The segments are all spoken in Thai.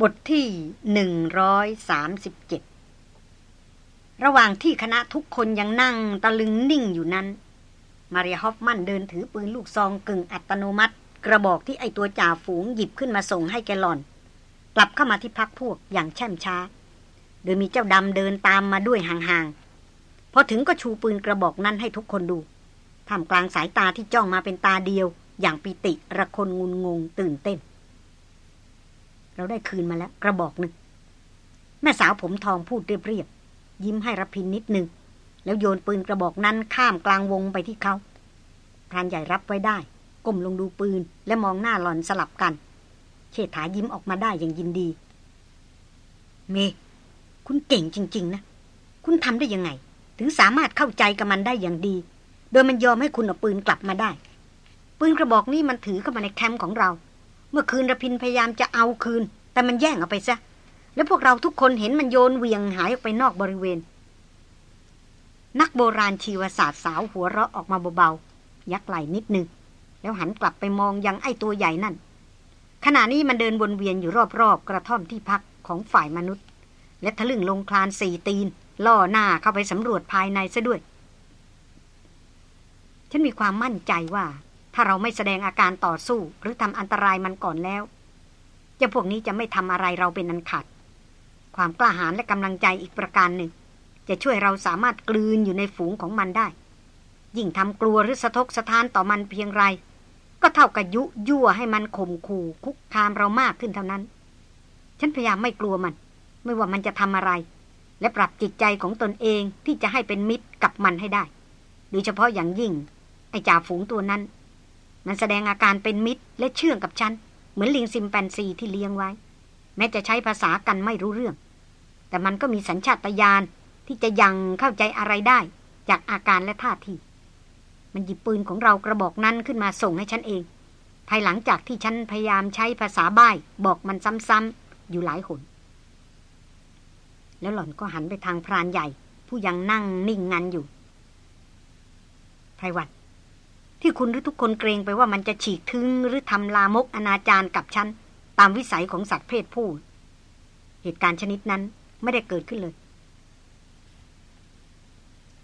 บทที่หนึ่งร้อยสามสิบเจ็ดระหว่างที่คณะทุกคนยังนั่งตะลึงนิ่งอยู่นั้น มาริฮอฟมันเดินถือปืนลูกซองกึ่งอัตโนมัติ กระบอกที่ไอตัวจ่าฝูงหยิบขึ้นมาส่งให้แกลอน กลับเข้ามาที่พักพวกอย่างแช่มช้า โดยมีเจ้าดำเดินตามมาด้วยห่างๆ พอถึงก็ชูปืนกระบอกนั้นให้ทุกคนดูท่ามกลางสายตาที่จ้องมาเป็นตาเดียว อย่างปิติระคนงุนงงตื่นเต้น เราได้คืนมาแล้ว กระบอกหนึ่ง แม่สาวผมทองพูดเรียบๆยิ้มให้รพินนิดหนึ่งแล้วโยนปืนกระบอกนั้นข้ามกลางวงไปที่เขาพรานใหญ่รับไว้ได้ ก้มลงดูปืนและมองหน้าหลอนสลับกัน เชษฐายิ้มออกมาได้อย่างยินดี เม คุณเก่งจริง ๆ นะ คุณทำได้ยังไง ถึงสามารถเข้าใจกับมันได้อย่างดี โดยมันยอมให้คุณเอาปืนกลับมาได้ ปืนกระบอกนี้มันถือเข้ามาในแคมป์ของเรา เมื่อคืนระพินพยายามจะเอาคืน แต่มันแย่งเอาไปซะ แล้วพวกเราทุกคนเห็นมันโยนเวียงหายออกไปนอกบริเวณ นักโบราณชีวศาสตร์สาวหัวเราะออกมาเบาๆยักไหล่นิดนึง แล้วหันกลับไปมองยังไอ้ตัวใหญ่นั่น ขณะนี้มันเดินวนเวียนอยู่รอบๆ กระท่อมที่พักของฝ่ายมนุษย์ และทะลึ่งลงคลานสี่ตีน ล่อหน้าเข้าไปสำรวจภายในซะด้วย ฉันมีความมั่นใจว่า ถ้าเราไม่แสดงอาการต่อสู้หรือทำอันตรายมันก่อนแล้วเจ้าพวกนี้จะไม่ทำอะไรเราเป็นอันขาด ความกล้าหาญและกำลังใจอีกประการหนึ่ง จะช่วยเราสามารถกลืนอยู่ในฝูงของมันได้ ยิ่งทำกลัวหรือสะทกสะท้านต่อมันเพียงไร ก็เท่ากับยุยั่วให้มันข่มขู่คุกคามเรามากขึ้นเท่านั้น ฉันพยายามไม่กลัวมัน ไม่ว่ามันจะทำอะไร และปรับจิตใจของตนเองที่จะให้เป็นมิตรกับมันให้ได้ โดยเฉพาะอย่างยิ่ง ไอ้จ่าฝูงตัวนั้น มันแสดงอาการเป็นมิตรและเชื่องกับฉัน เหมือนลิงซิมแปนซีที่เลี้ยงไว้ แม้จะใช้ภาษากันไม่รู้เรื่อง แต่มันก็มีสัญชาตญาณที่จะยังเข้าใจอะไรได้ จากอาการและท่าที มันหยิบปืนของเรากระบอกนั้นขึ้นมาส่งให้ฉันเอง ภายหลังจากที่ฉันพยายามใช้ภาษาบ้ายบอกมันซ้ำๆอยู่หลายหนแล้วหล่อนก็หันไปทางพรานใหญ่ ผู้ยังนั่งนิ่งงันอยู่ไพรวัต ที่คุณหรือทุกคนเกรงไปว่ามันจะฉีกทึงหรือทำลามกอนาจารกับฉัน ตามวิสัยของสัตว์เพศผู้ เหตุการณ์ชนิดนั้นไม่ได้เกิดขึ้นเลย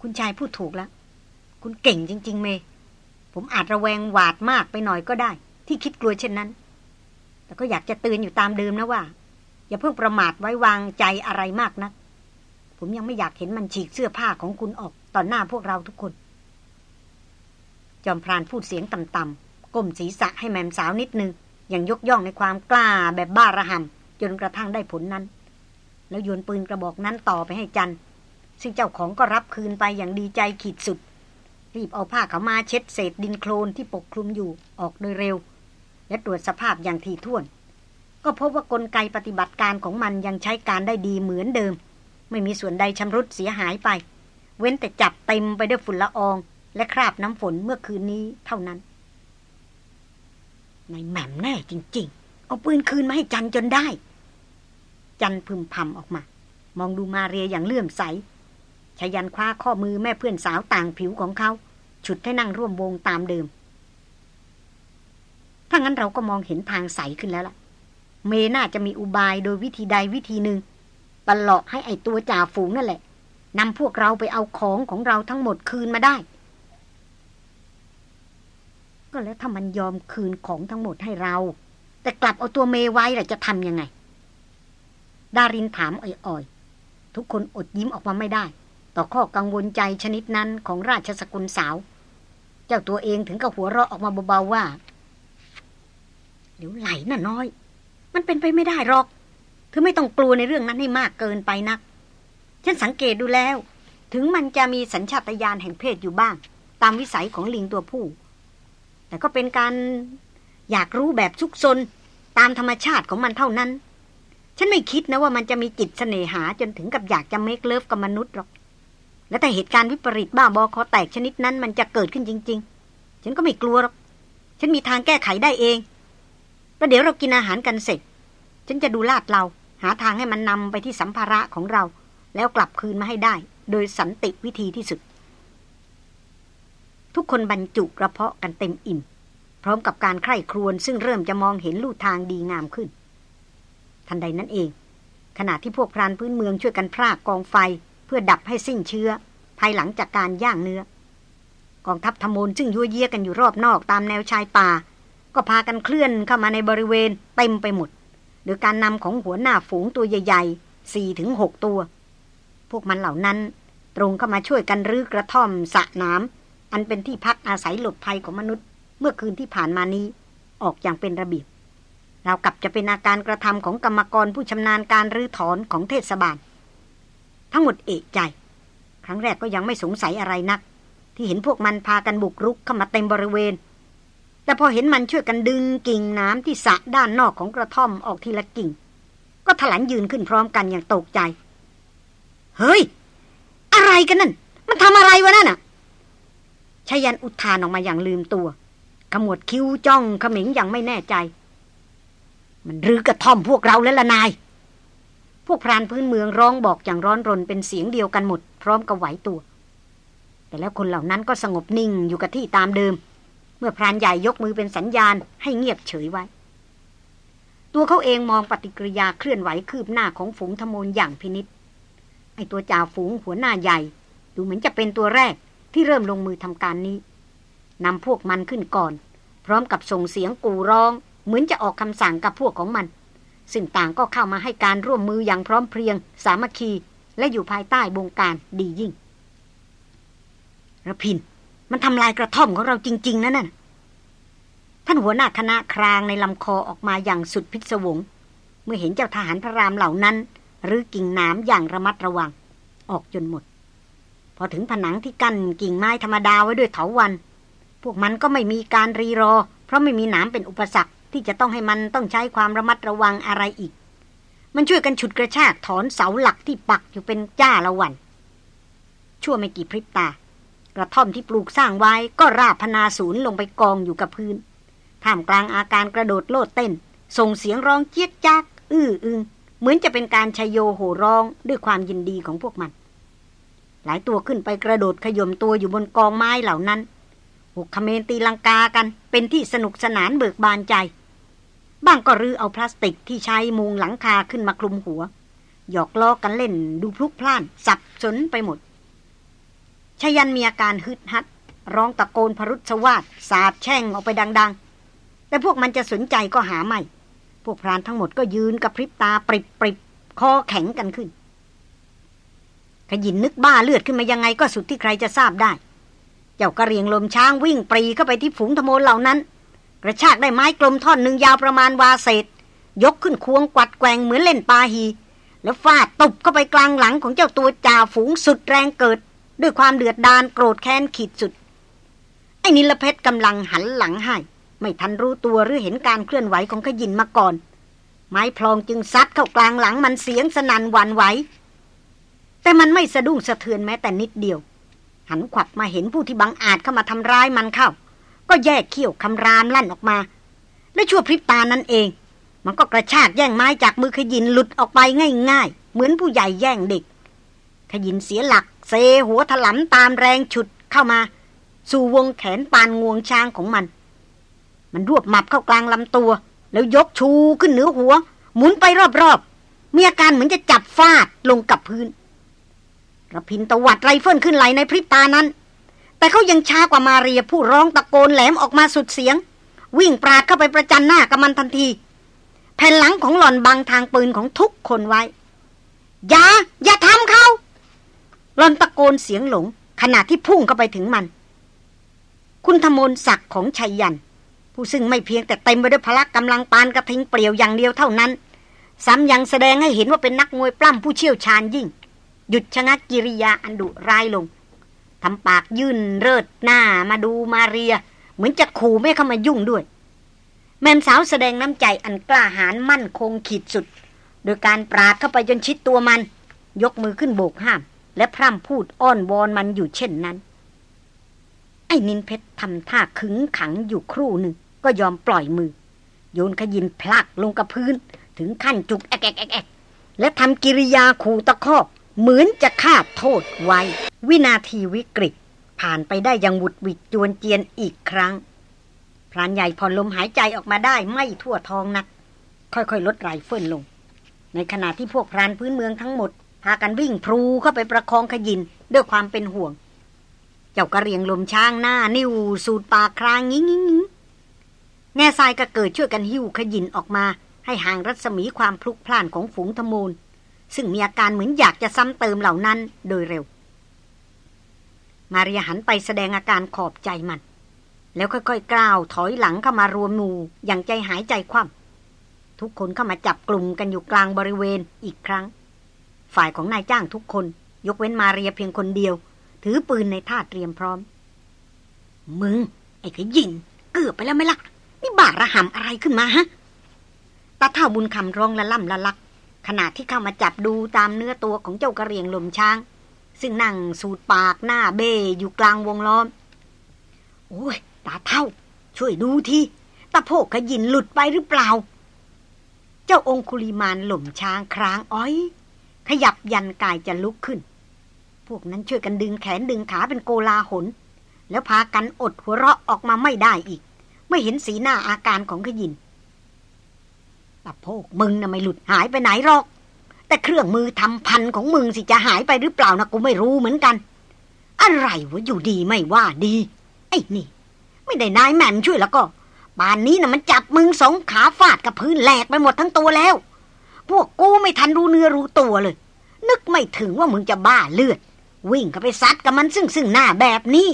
คุณชายพูดถูกแล้ว คุณเก่งจริง ๆ เม ผมอาจระแวงหวาดมากไปหน่อยก็ได้ ที่คิดกลัวเช่นนั้น แต่ก็อยากจะเตือนอยู่ตามเดิมนะว่า อย่าเพิ่งประมาทไว้วางใจอะไรมากนะักผมยังไม่อยากเห็นมันฉีกเสื้อผ้าของคุณออกต่อหน้าพวกเราทุกคน จอมพรานพูดเสียงต่ำๆก้มศีรษะให้แมมสาวนิดนึง อย่างยกย่องในความกล้าแบบบ้าระห่ำจนกระทั่งได้ผลนั้น แล้วโยนปืนกระบอกนั้นต่อไปให้จันซึ่งเจ้าของก็รับคืนไปอย่างดีใจขีดสุด รีบเอาผ้าขามาเช็ดเศษดินโคลนที่ปกคลุมอยู่ออกโดยเร็ว และตรวจสภาพอย่างถี่ถ้วน ก็พบว่ากลไกปฏิบัติการของมันยังใช้การได้ดีเหมือนเดิม ไม่มีส่วนใดชำรุดเสียหายไป เว้นแต่จับเต็มไปด้วยฝุ่นละออง และคราบน้ำฝนเมื่อคืนนี้เท่านั้นในแหม่มแน่จริง ๆ เอาปืนคืนมาให้จันจนได้ จันพึมพำออกมา มองดูมาเรียอย่างเลื่อมใสชายันคว้าข้อมือแม่เพื่อนสาวต่างผิวของเขา ฉุดให้นั่งร่วมวงตามเดิม ถ้างั้นเราก็มองเห็นทางใสขึ้นแล้วล่ะ เมน่าจะมีอุบายโดยวิธีใดวิธีหนึ่งปลอกให้ไอตัวจ่าฝูงนั่นแหละนำพวกเราไปเอาของของเราทั้งหมดคืนมาได้ ก็แล้วถ้ามันยอมคืนของทั้งหมดให้เรา แต่กลับเอาตัวเมไว้ล่ะจะทำยังไง ดารินถามอ่อยๆ ทุกคนอดยิ้มออกมาไม่ได้ ต่อข้อกังวลใจชนิดนั้นของราชสกุลสาว เจ้าตัวเองถึงกับหัวเราะออกมาเบาๆว่าเดี๋ยวไหลน่ะน้อย มันเป็นไปไม่ได้หรอก เธอไม่ต้องกลัวในเรื่องนั้นให้มากเกินไปนัก ฉันสังเกตดูแล้ว ถึงมันจะมีสัญชาตญาณแห่งเพศอยู่บ้าง ตามวิสัยของลิงตัวผู้ แต่ก็เป็นการอยากรู้แบบชุกซนตามธรรมชาติของมันเท่านั้น ฉันไม่คิดนะว่ามันจะมีจิตเสน่หาจนถึงกับอยากจะเมคเลิฟกับมนุษย์หรอก และแต่เหตุการณ์วิปริตบ้าบอคอแตกชนิดนั้นมันจะเกิดขึ้นจริง ๆ ฉันก็ไม่กลัวหรอก ฉันมีทางแก้ไขได้เองแล้วเดี๋ยวเรากินอาหารกันเสร็จ ฉันจะดูลาดเรา หาทางให้มันนำไปที่สัมภาระของเรา แล้วกลับคืนมาให้ได้ โดยสันติวิธีที่สุด ทุกคนบรรจุกระเพาะกันเต็มอิ่ม พร้อมกับการใคร่ครวญซึ่งเริ่มจะมองเห็นลู่ทางดีงามขึ้น ทันใดนั้นเอง ขณะที่พวกพรานพื้นเมืองช่วยกันพรากกองไฟ เพื่อดับให้สิ้นเชื้อ ภายหลังจากการย่างเนื้อ กองทัพธมนซึ่งยั่วเยียกันอยู่รอบนอกตามแนวชายป่า ก็พากันเคลื่อนเข้ามาในบริเวณเต็มไปหมดโดยการนำของหัวหน้าฝูงตัวใหญ่ๆสี่ถึงหกตัว พวกมันเหล่านั้นตรงเข้ามาช่วยกันรื้อกระท่อมสระน้ำ อันเป็นที่พักอาศัยหลบภัยของมนุษย์ เมื่อคืนที่ผ่านมานี้ ออกอย่างเป็นระเบียบเรากับจะเป็นอาการกระทำของกรรมกรผู้ชำนาญการรื้อถอนของเทศบาล ทั้งหมดเอกใจ ครั้งแรกก็ยังไม่สงสัยอะไรนัก ที่เห็นพวกมันพากันบุกรุกเข้ามาเต็มบริเวณ แต่พอเห็นมันช่วยกันดึงกิ่งน้ำที่สะด้านนอกของกระท่อมออกทีละกิ่ง ก็ถลันยืนขึ้นพร้อมกันอย่างตกใจ เฮ้ย อะไรกันนั่น มันทำอะไรวะนั่นอะ ชายันอุทานออกมาอย่างลืมตัวขมวดคิ้วจ้องขมิงอย่างไม่แน่ใจ มันรื้อกระท่อมพวกเราแล้วละนาย พวกพรานพื้นเมืองร้องบอกอย่างร้อนรนเป็นเสียงเดียวกันหมด พร้อมกับไหวตัว แต่แล้วคนเหล่านั้นก็สงบนิ่งอยู่กับที่ตามเดิม เมื่อพรานใหญ่ยกมือเป็นสัญญาณ ให้เงียบเฉยไว้ ตัวเขาเองมองปฏิกิริยาเคลื่อนไหวคืบหน้าของฝูงธมนอย่างพินิษไอตัวจ่าฝูงหัวหน้าใหญ่ ดูเหมือนจะเป็นตัวแรก ที่เริ่มลงมือทำการนี้นำพวกมันขึ้นก่อน พร้อมกับส่งเสียงกูร้อง เหมือนจะออกคำสั่งกับพวกของมัน ซึ่งต่างก็เข้ามาให้การร่วมมืออย่างพร้อมเพรียง สามัคคี และอยู่ภายใต้บงการดียิ่งระพิน มันทำลายกระท่อมของเราจริง ๆนั่นน่ะท่านหัวหน้าคณะครางในลำคอออกมาอย่างสุดพิศวง เมื่อเห็นเจ้าทหารพระรามเหล่านั้น หรือกิ่งน้ำอย่างระมัดระวัง ออกจนหมด พอถึงผนังที่กั้นกิ่งไม้ธรรมดาไว้ด้วยเถาวัน พวกมันก็ไม่มีการรีรอ เพราะไม่มีหน้ำเป็นอุปสรรคที่จะต้องให้มันต้องใช้ความระมัดระวังอะไรอีก มันช่วยกันฉุดกระชากถอนเสาหลักที่ปักอยู่เป็นจ้าละวัน ชั่วไม่กี่พริบตา กระท่อมที่ปลูกสร้างไว้ก็ราบพนาศูนย์ลงไปกองอยู่กับพื้น ท่ามกลางอาการกระโดดโลดเต้น ส่งเสียงร้องเจี๊ยกจักอื้ออึง เหมือนจะเป็นการชยโยโห่ร้องด้วยความยินดีของพวกมัน ลายตัวขึ้นไปกระโดดขย่มตัวอยู่บนกองไม้เหล่านั้นหุกขเมนตีลังกากันเป็นที่สนุกสนานเบิกบานใจ บ้างก็รื้อเอาพลาสติกที่ใช้มุงหลังคาขึ้นมาคลุมหัว หยอกล้อกันเล่นดูพลุกพล่าน สับสนไปหมดชยันมีอาการฮึดฮัด ร้องตะโกนพรุษสวาดสาบแช่งออกไปดัง ๆ แต่พวกมันจะสนใจก็หาไม่ พวกพรานทั้งหมดก็ยืนกับพริบตาปริบปริบคอแข็งกันขึ้น ขยินนึกบ้าเลือดขึ้นมายังไงก็สุดที่ใครจะทราบได้ เจ้ากระเรียงลมช้างวิ่งปรีเข้าไปที่ฝูงธโมลเหล่านั้น กระชากได้ไม้กลมท่อนหนึ่งยาวประมาณวาเศษ ยกขึ้นควงกวัดแกงเหมือนเล่นปาฮี แล้วฟาดตบเข้าไปกลางหลังของเจ้าตัวจ่าฝูงสุดแรงเกิด ด้วยความเดือดดาลโกรธแค้นขีดสุด ไอ้นิลเพชรกำลังหันหลังให้ไม่ทันรู้ตัวหรือเห็นการเคลื่อนไหวของขยินมาก่อน ไม้พลองจึงซัดเข้ากลางหลังมันเสียงสนั่นหวั่นไหว แต่มันไม่สะดุ้งสะเทือนแม้แต่นิดเดียว หันขวับมาเห็นผู้ที่บังอาจเข้ามาทำร้ายมันเข้า ก็แยกเขี้ยวคำรามลั่นออกมา และชั่วพริบตานั้นเอง มันก็กระชากแย่งไม้จากมือขยินหลุดออกไปง่าย ๆ เหมือนผู้ใหญ่แย่งเด็ก ขยินเสียหลัก เซหัวถลำตามแรงฉุดเข้ามา สู่วงแขนปานงวงช้างของมัน มันรวบหมับเข้ากลางลำตัว แล้วยกชูขึ้นเหนือหัว หมุนไปรอบๆมีอาการเหมือนจะจับฟาดลงกับพื้น ระพินตวัดไรเฟิลขึ้นไหลในพริบตานั้น แต่เขายังช้ากว่ามาเรียผู้ร้องตะโกนแหลมออกมาสุดเสียง วิ่งปราดเข้าไปประจันหน้ากับมันทันที แผ่นหลังของหล่อนบังทางปืนของทุกคนไว้ อย่า อย่าทำเขาหล่อนตะโกนเสียงหลง ขณะที่พุ่งเข้าไปถึงมัน คุณธมนศักดิ์ของชัยยัน ผู้ซึ่งไม่เพียงแต่เต็มไปด้วยพละกำลังปานกระทิงเปลี่ยวอย่างเดียวเท่านั้นซ้ำยังแสดงให้เห็นว่าเป็นนักมวยปล้ำผู้เชี่ยวชาญยิ่ง หยุดชะงักกิริยาอันดุร้ายลงทำปากยื่นเริดหน้ามาดูมาเรีย เหมือนจะขู่ไม่เข้ามายุ่งด้วย แม่สาวแสดงน้ำใจอันกล้าหาญมั่นคงขีดสุด โดยการปราดเข้าไปจนชิดตัวมัน ยกมือขึ้นโบกห้าม และพร่ำพูดอ้อนวอนมันอยู่เช่นนั้น ไอ้นินเพชรทำท่าขึงขังอยู่ครู่หนึ่ง ก็ยอมปล่อยมือ โยนขยินพลักลงกับพื้น ถึงขั้นจุกแอกแอกแอกและทำกิริยาขู่ตะคอก เหมือนจะคาดโทษไว้ วินาทีวิกฤต ผ่านไปได้ยังหวุดหวิดจวนเจียนอีกครั้ง พรานใหญ่พอลมหายใจออกมาได้ไม่ทั่วท้องนัก ค่อยๆ ลดไรเฟิลลง ในขณะที่พวกพรานพื้นเมืองทั้งหมด พากันวิ่งพรูเข้าไปประคองขยินด้วยความเป็นห่วง เจ้ากะเหรี่ยงล้มช้างหน้า นิ่วสูดปากครางงิ้งงิ้งแง่ทรายก็เกิดช่วยกันหิ้วขยินออกมา ให้ห่างรัศมีความพลุกพล่านของฝูงทมูล ซึ่งมีอาการเหมือนอยากจะซ้ำเติมเหล่านั้นโดยเร็ว มาเรียหันไปแสดงอาการขอบใจมัน แล้วค่อยๆกล่าวถอยหลังเข้ามารวมหมู่อย่างใจหายใจคว่ำทุกคนเข้ามาจับกลุ่มกันอยู่กลางบริเวณอีกครั้ง ฝ่ายของนายจ้างทุกคน ยกเว้นมาเรียเพียงคนเดียว ถือปืนในท่าเตรียมพร้อม มึง ไอ้ขยินเกือบไปแล้วไหมล่ะนี่บาระหำอะไรขึ้นมาฮะตาเท่าบุญคำร้องละล่ำละลัก ขณะที่เข้ามาจับดูตามเนื้อตัวของเจ้ากระเรียงลมช้าง ซึ่งนั่งสูดปากหน้าเบยอยู่กลางวงล้อม โอ้ย ตาเท่า ช่วยดูทีตาโพกขยินหลุดไปหรือเปล่า เจ้าองคุลิมานหล่มช้างครางอ้อย ขยับยันกายจะลุกขึ้น พวกนั้นช่วยกันดึงแขนดึงขาเป็นโกลาหน แล้วพากันอดหัวเราะออกมาไม่ได้อีก ไม่เห็นสีหน้าอาการของขยิน ตะโพกมึงน่ะไม่หลุดหายไปไหนหรอก แต่เครื่องมือทำพันของมึงสิจะหายไปหรือเปล่านะกูไม่รู้เหมือนกัน อะไรวะอยู่ดีไม่ว่าดี ไอ้นี่ ไม่ได้นายแม่มช่วยแล้วก็ป่านนี้นะมันจับมึงสองขาฟาดกับพื้นแหลกไปหมดทั้งตัวแล้ว พวกกูไม่ทันรู้เนื้อรู้ตัวเลย นึกไม่ถึงว่ามึงจะบ้าเลือด วิ่งก็ไปซัดกับมันซึ่งซึ่งหน้าแบบนี้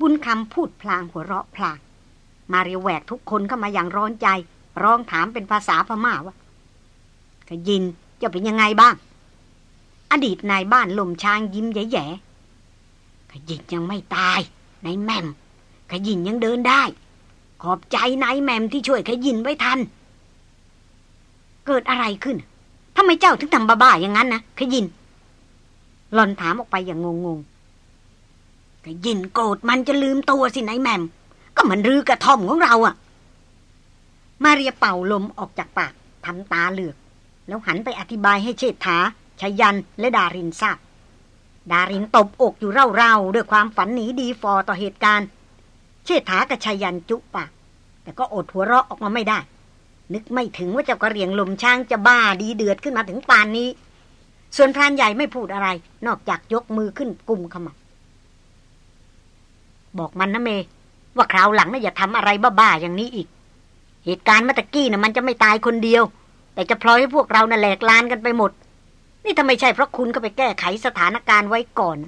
บุญคำพูดพลางหัวเราะพลางมาเรียแหวกทุกคนเข้ามาอย่างร้อนใจ ร้องถามเป็นภาษาพม่าว่าขยินจะเป็นยังไงบ้าง อดีตนายบ้านลมช้างยิ้มแย่ๆขยินยังไม่ตายนายแม่มขยินยังเดินได้ ขอบใจนายแม่มที่ช่วยขยินไว้ทัน เกิดอะไรขึ้นทำไมเจ้าถึงทำบ้าๆอย่างนั้นนะขยินหลอนถามออกไปอย่างงงก็ยินโกรธมันจะลืมตัวสินายแมมก็มันรือกระท่อมของเราอะ่ะ มาเรียเป่าลมออกจากปากทำตาเหลือก แล้วหันไปอธิบายให้เชษฐาชยันและดารินทราบ ดารินตบอกอยู่เร่าๆด้วยความฝันหนีดีฟอต่อเหตุการณ์ เชษฐากับชยันจุปาก แต่ก็อดหัวเราะออกมาไม่ได้ นึกไม่ถึงว่าเจ้ากระเรียงลมช้างจะบ้าดีเดือดขึ้นมาถึงปานนี้ ส่วนพรานใหญ่ไม่พูดอะไร นอกจากยกมือขึ้นกุมขมับบอกมันนะเม ว่าคราวหลังน่ะอย่าทำอะไรบ้าๆอย่างนี้อีก เหตุการณ์เมื่อกี้น่ะมันจะไม่ตายคนเดียว แต่จะพลอยให้พวกเราน่ะแหลกลานกันไปหมด นี่ทำไมใช่เพราะคุณก็ไปแก้ไขสถานการณ์ไว้ก่อน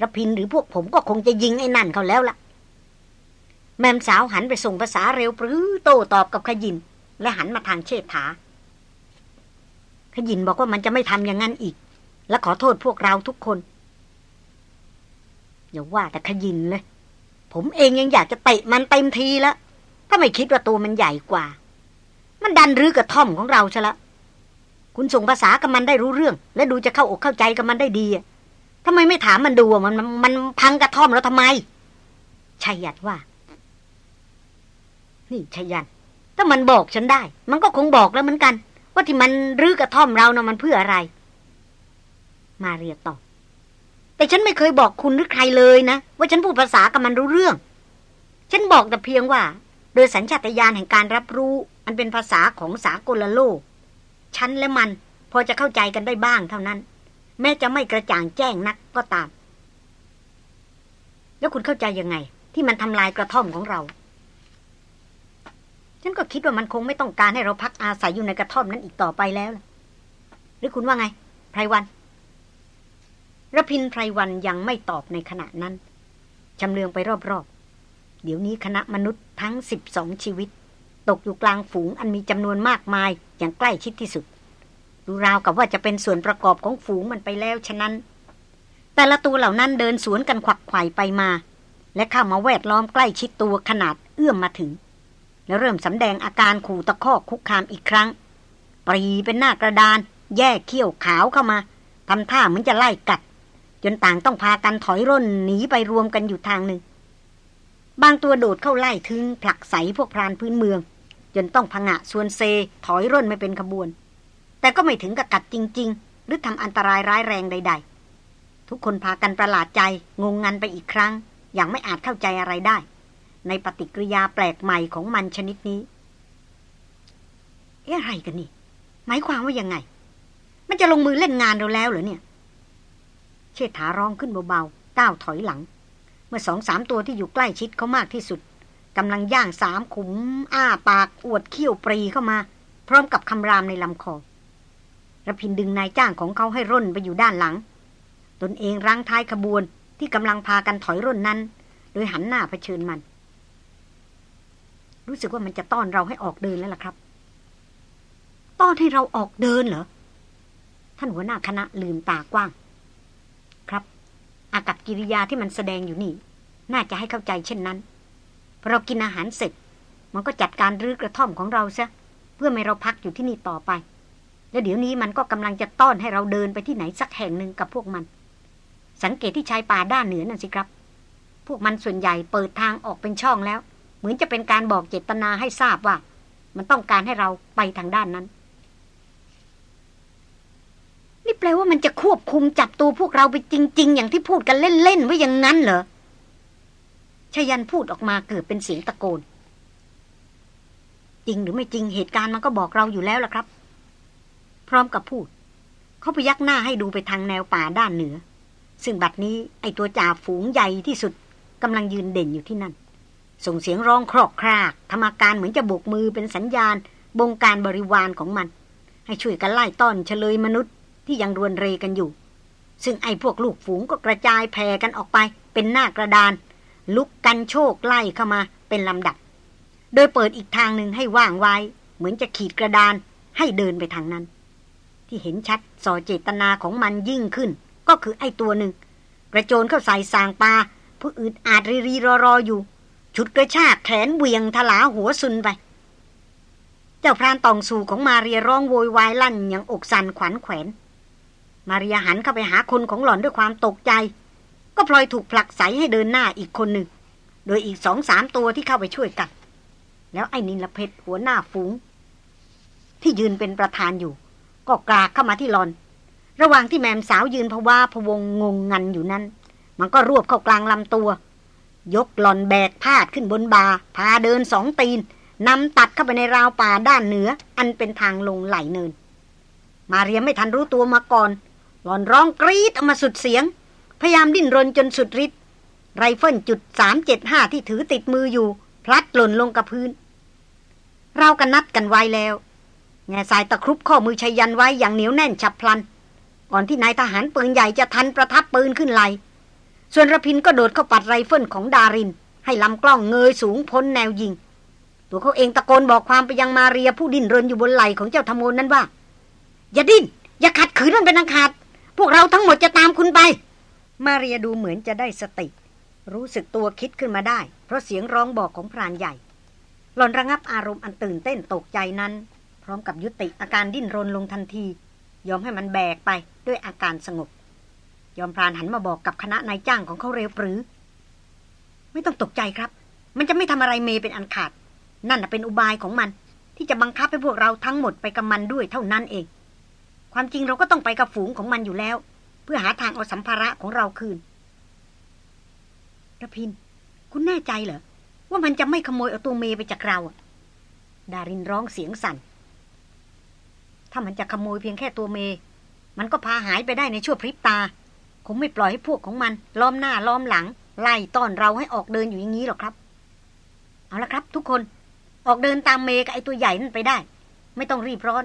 รพินหรือพวกผมก็คงจะยิงไอ้นั่นเขาแล้วล่ะ แม่สาวหันไปส่งภาษาเร็วปรือโตตอบกับขยิน และหันมาทางเชษฐา ขยินบอกว่ามันจะไม่ทำอย่างนั้นอีก และขอโทษพวกเราทุกคนอย่าว่าแต่ขยินเลย ผมเองยังอยากจะเตะมันเต็มทีแล้ว ถ้าไม่คิดว่าตัวมันใหญ่กว่า มันดันรื้อกระท่อมของเราใช่ละ คุณส่งภาษากับมันได้รู้เรื่อง และดูจะเข้าอกเข้าใจกับมันได้ดีทำไมไม่ถามมันดูว่ามันมันพังกระท่อมแล้วทำไมชัยยัดว่า นี่ชัยยัน ถ้ามันบอกฉันได้ มันก็คงบอกแล้วเหมือนกัน ว่าที่มันรื้อกระท่อมเรานะ่ะมันเพื่ออะไร มาเรียตอบแต่ฉันไม่เคยบอกคุณหรือใครเลยนะ ว่าฉันพูดภาษากับมันรู้เรื่อง ฉันบอกแต่เพียงว่า โดยสัญชาตญาณแห่งการรับรู้ อันเป็นภาษาของสากลโลก ฉันและมันพอจะเข้าใจกันได้บ้างเท่านั้น แม้จะไม่กระจ่างแจ้งนักก็ตาม แล้วคุณเข้าใจยังไง ที่มันทำลายกระท่อมของเรา ฉันก็คิดว่ามันคงไม่ต้องการให้เราพักอาศัยอยู่ในกระท่อมนั้นอีกต่อไปแล้วหรือคุณว่าไงไพรวันระพินไพรวันยังไม่ตอบในขณะนั้นชำเลืองไปรอบ เดี๋ยวนี้คณะมนุษย์ทั้งสิบสองชีวิต ตกอยู่กลางฝูงอันมีจำนวนมากมายอย่างใกล้ชิดที่สุด ดูราวกับว่าจะเป็นส่วนประกอบของฝูงมันไปแล้วฉะนั้น แต่ละตัวเหล่านั้นเดินสวนกันขวักไขว่ไปมา และเข้ามาแวดล้อมใกล้ชิดตัวขนาดเอื้อมมาถึง แล้วเริ่มสำแดงอาการขู่ตะคอกคุกคามอีกครั้ง ปรีเป็นหน้ากระดาน แยกเขี้ยวขาวเข้ามาทำท่าเหมือนจะไล่กัด จนต่างต้องพากันถอยร่นหนีไปรวมกันอยู่ทางหนึ่ง บางตัวโดดเข้าไล่ถึงผลักใสพวกพรานพื้นเมือง จนต้องพงะส่วนเซถอยร่นไม่เป็นขบวน แต่ก็ไม่ถึงกับกัดจริง ๆ หรือทำอันตรายร้ายแรงใด ๆ ทุกคนพากันประหลาดใจงงงันไปอีกครั้ง อย่างไม่อาจเข้าใจอะไรได้ ในปฏิกิริยาแปลกใหม่ของมันชนิดนี้เอ๊ะไรกันนี่ หมายความว่ายังไง มันจะลงมือเล่นงานเราแล้วเหรอเนี่ย เชษฐาร้องขึ้นเบาๆก้าวถอยหลัง มื่อสองสามตัวที่อยู่ใกล้ชิดเขามากที่สุดกำลังย่างสามขุม อ้าปากอวดเขี้ยวปรีเข้ามา พร้อมกับคำรามในลำคอระพินดึงนายจ้างของเขาให้ร่นไปอยู่ด้านหลัง ตนเองรังท้ายขบวนที่กำลังพากันถอยร่นนั้น โดยหันหน้าเผชิญมัน รู้สึกว่ามันจะต้อนเราให้ออกเดินแล้วล่ะครับ ต้อนให้เราออกเดินเหรอท่านหัวหน้าคณะลืมตากว้าง อากับกิริยาที่มันแสดงอยู่นี่ น่าจะให้เข้าใจเช่นนั้นพอเรากินอาหารเสร็จ มันก็จัดการรื้อกระท่อมของเราซะ เพื่อไม่เราพักอยู่ที่นี่ต่อไป แล้วเดี๋ยวนี้มันก็กำลังจะต้อนให้เราเดินไปที่ไหนสักแห่งหนึ่งกับพวกมัน สังเกตที่ชายป่าด้านเหนือนั่นสิครับ พวกมันส่วนใหญ่เปิดทางออกเป็นช่องแล้ว เหมือนจะเป็นการบอกเจตนาให้ทราบว่า มันต้องการให้เราไปทางด้านนั้น นี่แปลว่ามันจะควบคุมจับตัวพวกเราไปจริง ๆ อย่างที่พูดกันเล่นๆไว้อย่างนั้นเหรอชยันพูดออกมาเกิดเป็นเสียงตะโกน จริงหรือไม่จริงเหตุการณ์มันก็บอกเราอยู่แล้วล่ะครับ พร้อมกับพูด เขาพยักหน้าให้ดูไปทางแนวป่าด้านเหนือ ซึ่งบัดนี้ไอตัวจ่าฝูงใหญ่ที่สุดกำลังยืนเด่นอยู่ที่นั่น ส่งเสียงร้องครอกครากทำอาการเหมือนจะโบกมือเป็นสัญญาณ บงการบริวารของมัน ให้ช่วยกันไล่ต้อนเฉลยมนุษย์ ที่ยังรวนเรกันอยู่ ซึ่งไอ้พวกลูกฝูงก็กระจายแผ่กันออกไป เป็นหน้ากระดาน ลุกกันโชคไล่เข้ามาเป็นลำดับ โดยเปิดอีกทางหนึ่งให้ว่างไว้ เหมือนจะขีดกระดานให้เดินไปทางนั้น ที่เห็นชัดส่อเจตนาของมันยิ่งขึ้น ก็คือไอ้ตัวหนึ่งกระโจนเข้าใส่สางปลาผู้อื่นอาจรีรีรอรออยู่ ชุดกระชากแขนเวียงทลาหัวซุนไป เจ้าพรานตองสู่ของมาเรียร้องโวยวายลั่นอย่างอกสันขวัญแขวน มาเรียหันเข้าไปหาคนของหล่อนด้วยความตกใจ ก็พลอยถูกผลักใสให้เดินหน้าอีกคนหนึ่ง โดยอีกสองสามตัวที่เข้าไปช่วยกัน แล้วไอ้นินลเพชรหัวหน้าฝูง ที่ยืนเป็นประธานอยู่ ก็กรากเข้ามาที่หลอน ระหว่างที่แมมสาวยืนพะว่าพวงงงงันอยู่นั้น มันก็รวบเข้ากลางลำตัว ยกหลอนแบกพาดขึ้นบนบาพาเดินสองตีนนำตัดเข้าไปในราวป่าด้านเหนือ อันเป็นทางลงไหลเนิน มาเรียมไม่ทันรู้ตัวมาก่อน หลอนร้องกรีดออกมาสุดเสียง พยายามดิ้นรนจนสุดฤทธิ์ไรเฟิลจุดสามเจ็ดห้าที่ถือติดมืออยู่ พลัดหล่นลงกับพื้น ราวกับนัดกันไว้แล้วแงซายตะครุบข้อมือชัยยันไว้อย่างเหนียวแน่นฉับพลัน ก่อนที่นายทหารปืนใหญ่จะทันประทับปืนขึ้นไหล่ส่วนรพินทร์ก็โดดเข้าปัดไรเฟิลของดาริน ให้ลำกล้องเงยสูงพ้นแนวยิง ตัวเขาเองตะโกนบอกความไปยังมาเรียผู้ดิ้นรนอยู่บนไหล่ของเจ้าทโมนนั้นว่า อย่าดิ้นอย่าขัดขืนมันเป็นอันขาด พวกเราทั้งหมดจะตามคุณไป มาเรียดูเหมือนจะได้สติ รู้สึกตัวคิดขึ้นมาได้ เพราะเสียงร้องบอกของพรานใหญ่ หล่อนระงับอารมณ์อันตื่นเต้นตกใจนั้น พร้อมกับยุติอาการดิ้นรนลงทันที ยอมให้มันแบกไปด้วยอาการสงบ ยอมพรานหันมาบอกกับคณะนายจ้างของเขาเร็วปรือ ไม่ต้องตกใจครับ มันจะไม่ทำอะไรเมเป็นอันขาด นั่นเป็นอุบายของมันที่จะบังคับให้พวกเราทั้งหมดไปกับมันด้วยเท่านั้นเอง ความจริงเราก็ต้องไปกับฝูงของมันอยู่แล้ว เพื่อหาทางเอาสัมภาระของเราคืนระพิน คุณแน่ใจเหรอ ว่ามันจะไม่ขโมยเอาตัวเมไปจากเราดารินร้องเสียงสั่น ถ้ามันจะขโมยเพียงแค่ตัวเม มันก็พาหายไปได้ในชั่วพริบตา คงไม่ปล่อยให้พวกของมัน ล้อมหน้าล้อมหลัง ไล่ต้อนเราให้ออกเดินอยู่อย่างนี้หรอกครับ เอาละครับ ทุกคนออกเดินตามเมกับไอตัวใหญ่นั่นไปได้ ไม่ต้องรีบร้อน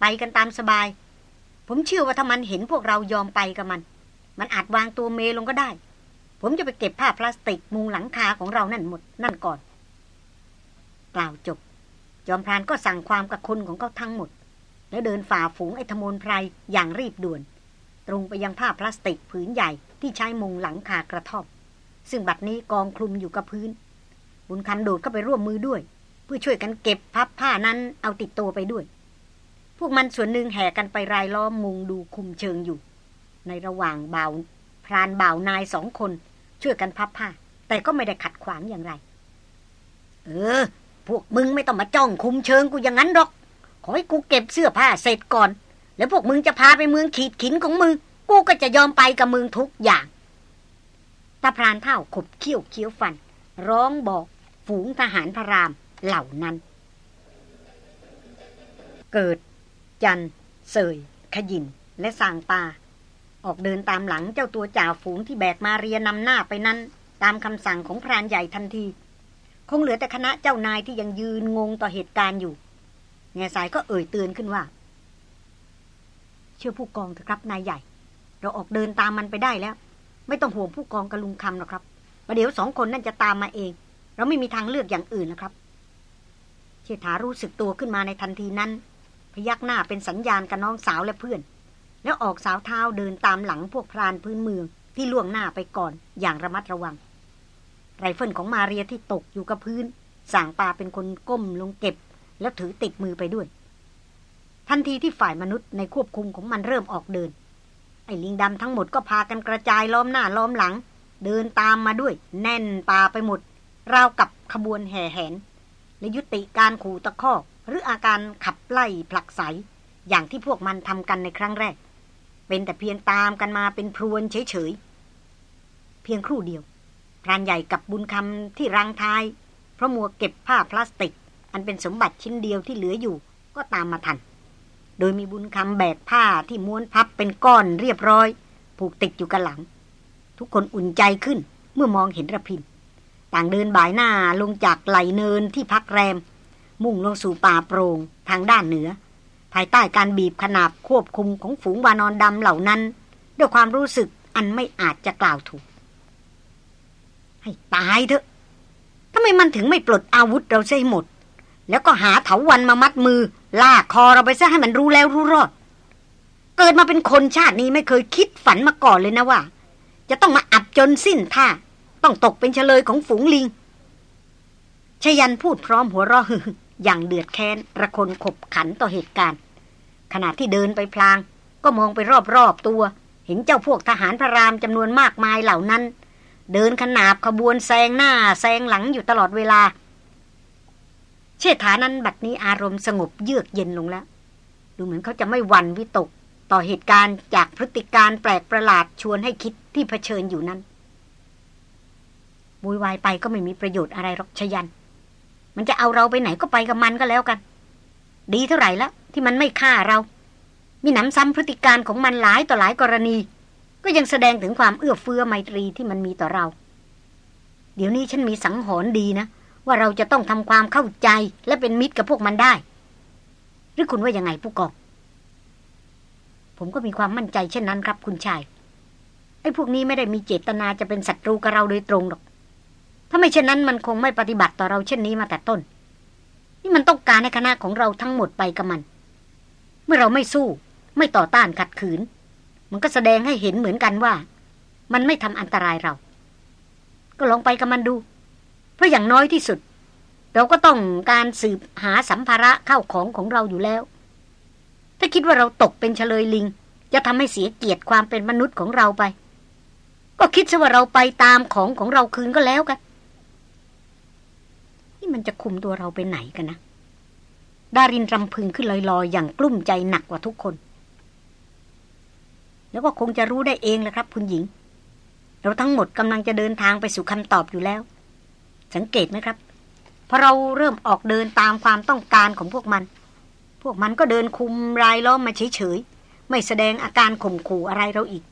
ไปกันตามสบาย ผมเชื่อว่าถ้ามันเห็นพวกเรายอมไปกับมัน มันอาจวางตัวเมลงก็ได้ ผมจะไปเก็บผ้าพลาสติกมุงหลังคาของเรานั่นหมดนั่นก่อน กล่าวจบ จอมพรานก็สั่งความกับคนของเขาทั้งหมด แล้วเดินฝ่าฝูงไอ้ธมนไพรอย่างรีบด่วน ตรงไปยังผ้าพลาสติกผืนใหญ่ที่ใช้มุงหลังคากระท่อมซึ่งบัดนี้กองคลุมอยู่กับพื้น บุญคำโดดเข้าไปร่วมมือด้วย เพื่อช่วยกันเก็บพับผ้านั้นเอาติดตัวไปด้วย พวกมันส่วนหนึ่งแห่กันไปรายล้อมมุงดูคุมเชิงอยู่ ในระหว่างบ่าวพรานบ่าวนายสองคน ช่วยกันพับผ้า แต่ก็ไม่ได้ขัดขวางอย่างไร เออ พวกมึงไม่ต้องมาจ้องคุมเชิงกูอย่างนั้นหรอก ขอให้กูเก็บเสื้อผ้าเสร็จก่อน แล้วพวกมึงจะพาไปเมืองขีดขินของมึง กูก็จะยอมไปกับมึงทุกอย่างตาพรานเท่าขบเขี้ยวเคี้ยวฟัน ร้องบอกฝูงทหารพระรามเหล่านั้น เกิด จันเสย ขยิน และสางปา ออกเดินตามหลังเจ้าตัวจ่าฝูงที่แบกมาเรียนำหน้าไปนั้น ตามคำสั่งของพรานใหญ่ทันที คงเหลือแต่คณะเจ้านายที่ยังยืนงงต่อเหตุการณ์อยู่แง่สายก็เอ่ยเตือนขึ้นว่า เชื่อผู้กองเถอะครับนายใหญ่ เราออกเดินตามมันไปได้แล้ว ไม่ต้องห่วงผู้กองกระลุงคำหรอกครับประเดี๋ยวสองคนนั่นจะตามมาเอง เราไม่มีทางเลือกอย่างอื่นนะครับเชษฐารู้สึกตัวขึ้นมาในทันทีนั้น พยักหน้าเป็นสัญญาณกับน้องสาวและเพื่อน แล้วออกสาวเท้าเดินตามหลังพวกพรานพื้นเมืองที่ล่วงหน้าไปก่อนอย่างระมัดระวัง ไรเฟิลของมาเรียที่ตกอยู่กับพื้นสางปาเป็นคนก้มลงเก็บ แล้วถือติดมือไปด้วย ทันทีที่ฝ่ายมนุษย์ในควบคุมของมันเริ่มออกเดิน ไอ้ลิงดำทั้งหมดก็พากันกระจายล้อมหน้าล้อมหลัง เดินตามมาด้วย แน่นตาไปหมดราวกับขบวนแห่แหน และยุติการขู่ตะคอก หรืออาการขับไล่ผลักไสอย่างที่พวกมันทำกันในครั้งแรก เป็นแต่เพียงตามกันมาเป็นพรวนเฉยๆ เพียงครู่เดียว พรานใหญ่กับบุญคำที่รังท้าย เพราะมัวเก็บผ้าพลาสติก อันเป็นสมบัติชิ้นเดียวที่เหลืออยู่ ก็ตามมาทัน โดยมีบุญคำแบกผ้าที่ม้วนพับเป็นก้อนเรียบร้อย ผูกติดอยู่กับหลัง ทุกคนอุ่นใจขึ้นเมื่อมองเห็นระพิน ต่างเดินบ่ายหน้าลงจากไหลเนินที่พักแรม มุ่งลงสู่ป่าโปรง่งทางด้านเหนือ ภายใต้การบีบขนาบควบคุมของฝูงวานอนดำเหล่านั้น ด้วยความรู้สึกอันไม่อาจจะกล่าวถูก ให้ตายเถอะทำไมมันถึงไม่ปลดอาวุธเราใช่หมด แล้วก็หาเถาวันมามัดมือลากคอเราไปซะให้มันรู้แล้วรู้รอด เกิดมาเป็นคนชาตินี้ไม่เคยคิดฝันมาก่อนเลยนะว่า จะต้องมาอับจนสิ้นท่า ต้องตกเป็นเฉลยของฝูงลิงชยันพูดพร้อมหัวเราะฮึ อย่างเดือดแค้นระคนขบขันต่อเหตุการณ์ ขณะที่เดินไปพลาง ก็มองไปรอบๆตัว เห็นเจ้าพวกทหารพระรามจำนวนมากมายเหล่านั้น เดินขนาบขบวนแซงหน้าแซงหลังอยู่ตลอดเวลา เชษฐานั้นบัดนี้อารมณ์สงบเยือกเย็นลงแล้ว ดูเหมือนเขาจะไม่หวั่นวิตก ต่อเหตุการณ์จากพฤติการแปลกประหลาดชวนให้คิดที่เผชิญอยู่นั้นบุยวายไปก็ไม่มีประโยชน์อะไรหรอกชยัน มันจะเอาเราไปไหนก็ไปกับมันก็แล้วกัน ดีเท่าไหร่แล้วที่มันไม่ฆ่าเรา มีหนำซ้ำพฤติการของมันหลายต่อหลายกรณี ก็ยังแสดงถึงความเอื้อเฟื้อไมตรีที่มันมีต่อเรา เดี๋ยวนี้ฉันมีสังหรณ์ดีนะ ว่าเราจะต้องทำความเข้าใจและเป็นมิตรกับพวกมันได้ หรือคุณว่ายังไงผู้กองผมก็มีความมั่นใจเช่นนั้นครับคุณชายไอ้พวกนี้ไม่ได้มีเจตนาจะเป็นศัตรูกับเราโดยตรงหรอก ถ้าไม่เช่นนั้นมันคงไม่ปฏิบัติต่อเราเช่นนี้มาแต่ต้น นี่มันต้องการให้คณะของเราทั้งหมดไปกับมัน เมื่อเราไม่สู้ ไม่ต่อต้านขัดขืน มันก็แสดงให้เห็นเหมือนกันว่า มันไม่ทำอันตรายเรา ก็ลองไปกับมันดู เพราะอย่างน้อยที่สุด เราก็ต้องการสืบหาสัมภาระเข้าของของเราอยู่แล้ว ถ้าคิดว่าเราตกเป็นเฉลยลิง จะทำให้เสียเกียรติความเป็นมนุษย์ของเราไป ก็คิดซะว่าเราไปตามของของเราคืนก็แล้วกัน นี่มันจะคุมตัวเราไปไหนกันนะดารินรำพึงขึ้นลอยๆ อย่างกลุ้มใจหนักกว่าทุกคน แล้วก็คงจะรู้ได้เองแหละครับ คุณหญิง เราทั้งหมดกำลังจะเดินทางไปสู่คำตอบอยู่แล้ว สังเกตไหมครับพอเราเริ่มออกเดินตามความต้องการของพวกมัน พวกมันก็เดินคุมรายล้อมมาเฉยๆไม่แสดงอาการข่มขู่อะไรเราอีก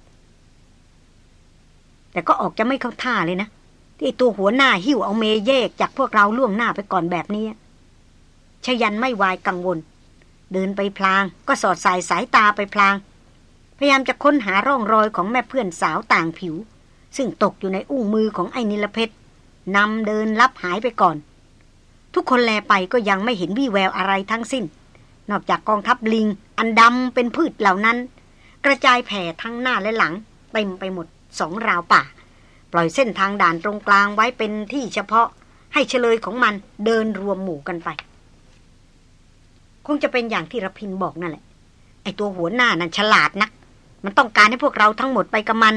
แต่ก็ออกจะไม่เข้าท่าเลยนะ ที่ตัวหัวหน้าหิ้วเอาเมเยกจากพวกเราล่วงหน้าไปก่อนแบบนี้ชยันไม่วายกังวล เดินไปพลาง ก็สอดสายสายตาไปพลาง พยายามจะค้นหาร่องรอยของแม่เพื่อนสาวต่างผิว ซึ่งตกอยู่ในอุ้งมือของไอ้นิลเพชรนำเดินลับหายไปก่อน ทุกคนแลไปก็ยังไม่เห็นวี่แววอะไรทั้งสิ้น นอกจากกองทัพลิง อันดำเป็นพืชเหล่านั้น กระจายแผ่ทั้งหน้าและหลังเต็มไปหมดสองราวป่า ปล่อยเส้นทางด่านตรงกลางไว้เป็นที่เฉพาะให้เฉลยของมันเดินรวมหมู่กันไป คงจะเป็นอย่างที่รพินบอกนั่นแหละ ไอตัวหัวหน้านั้นฉลาดนัก มันต้องการให้พวกเราทั้งหมดไปกับมัน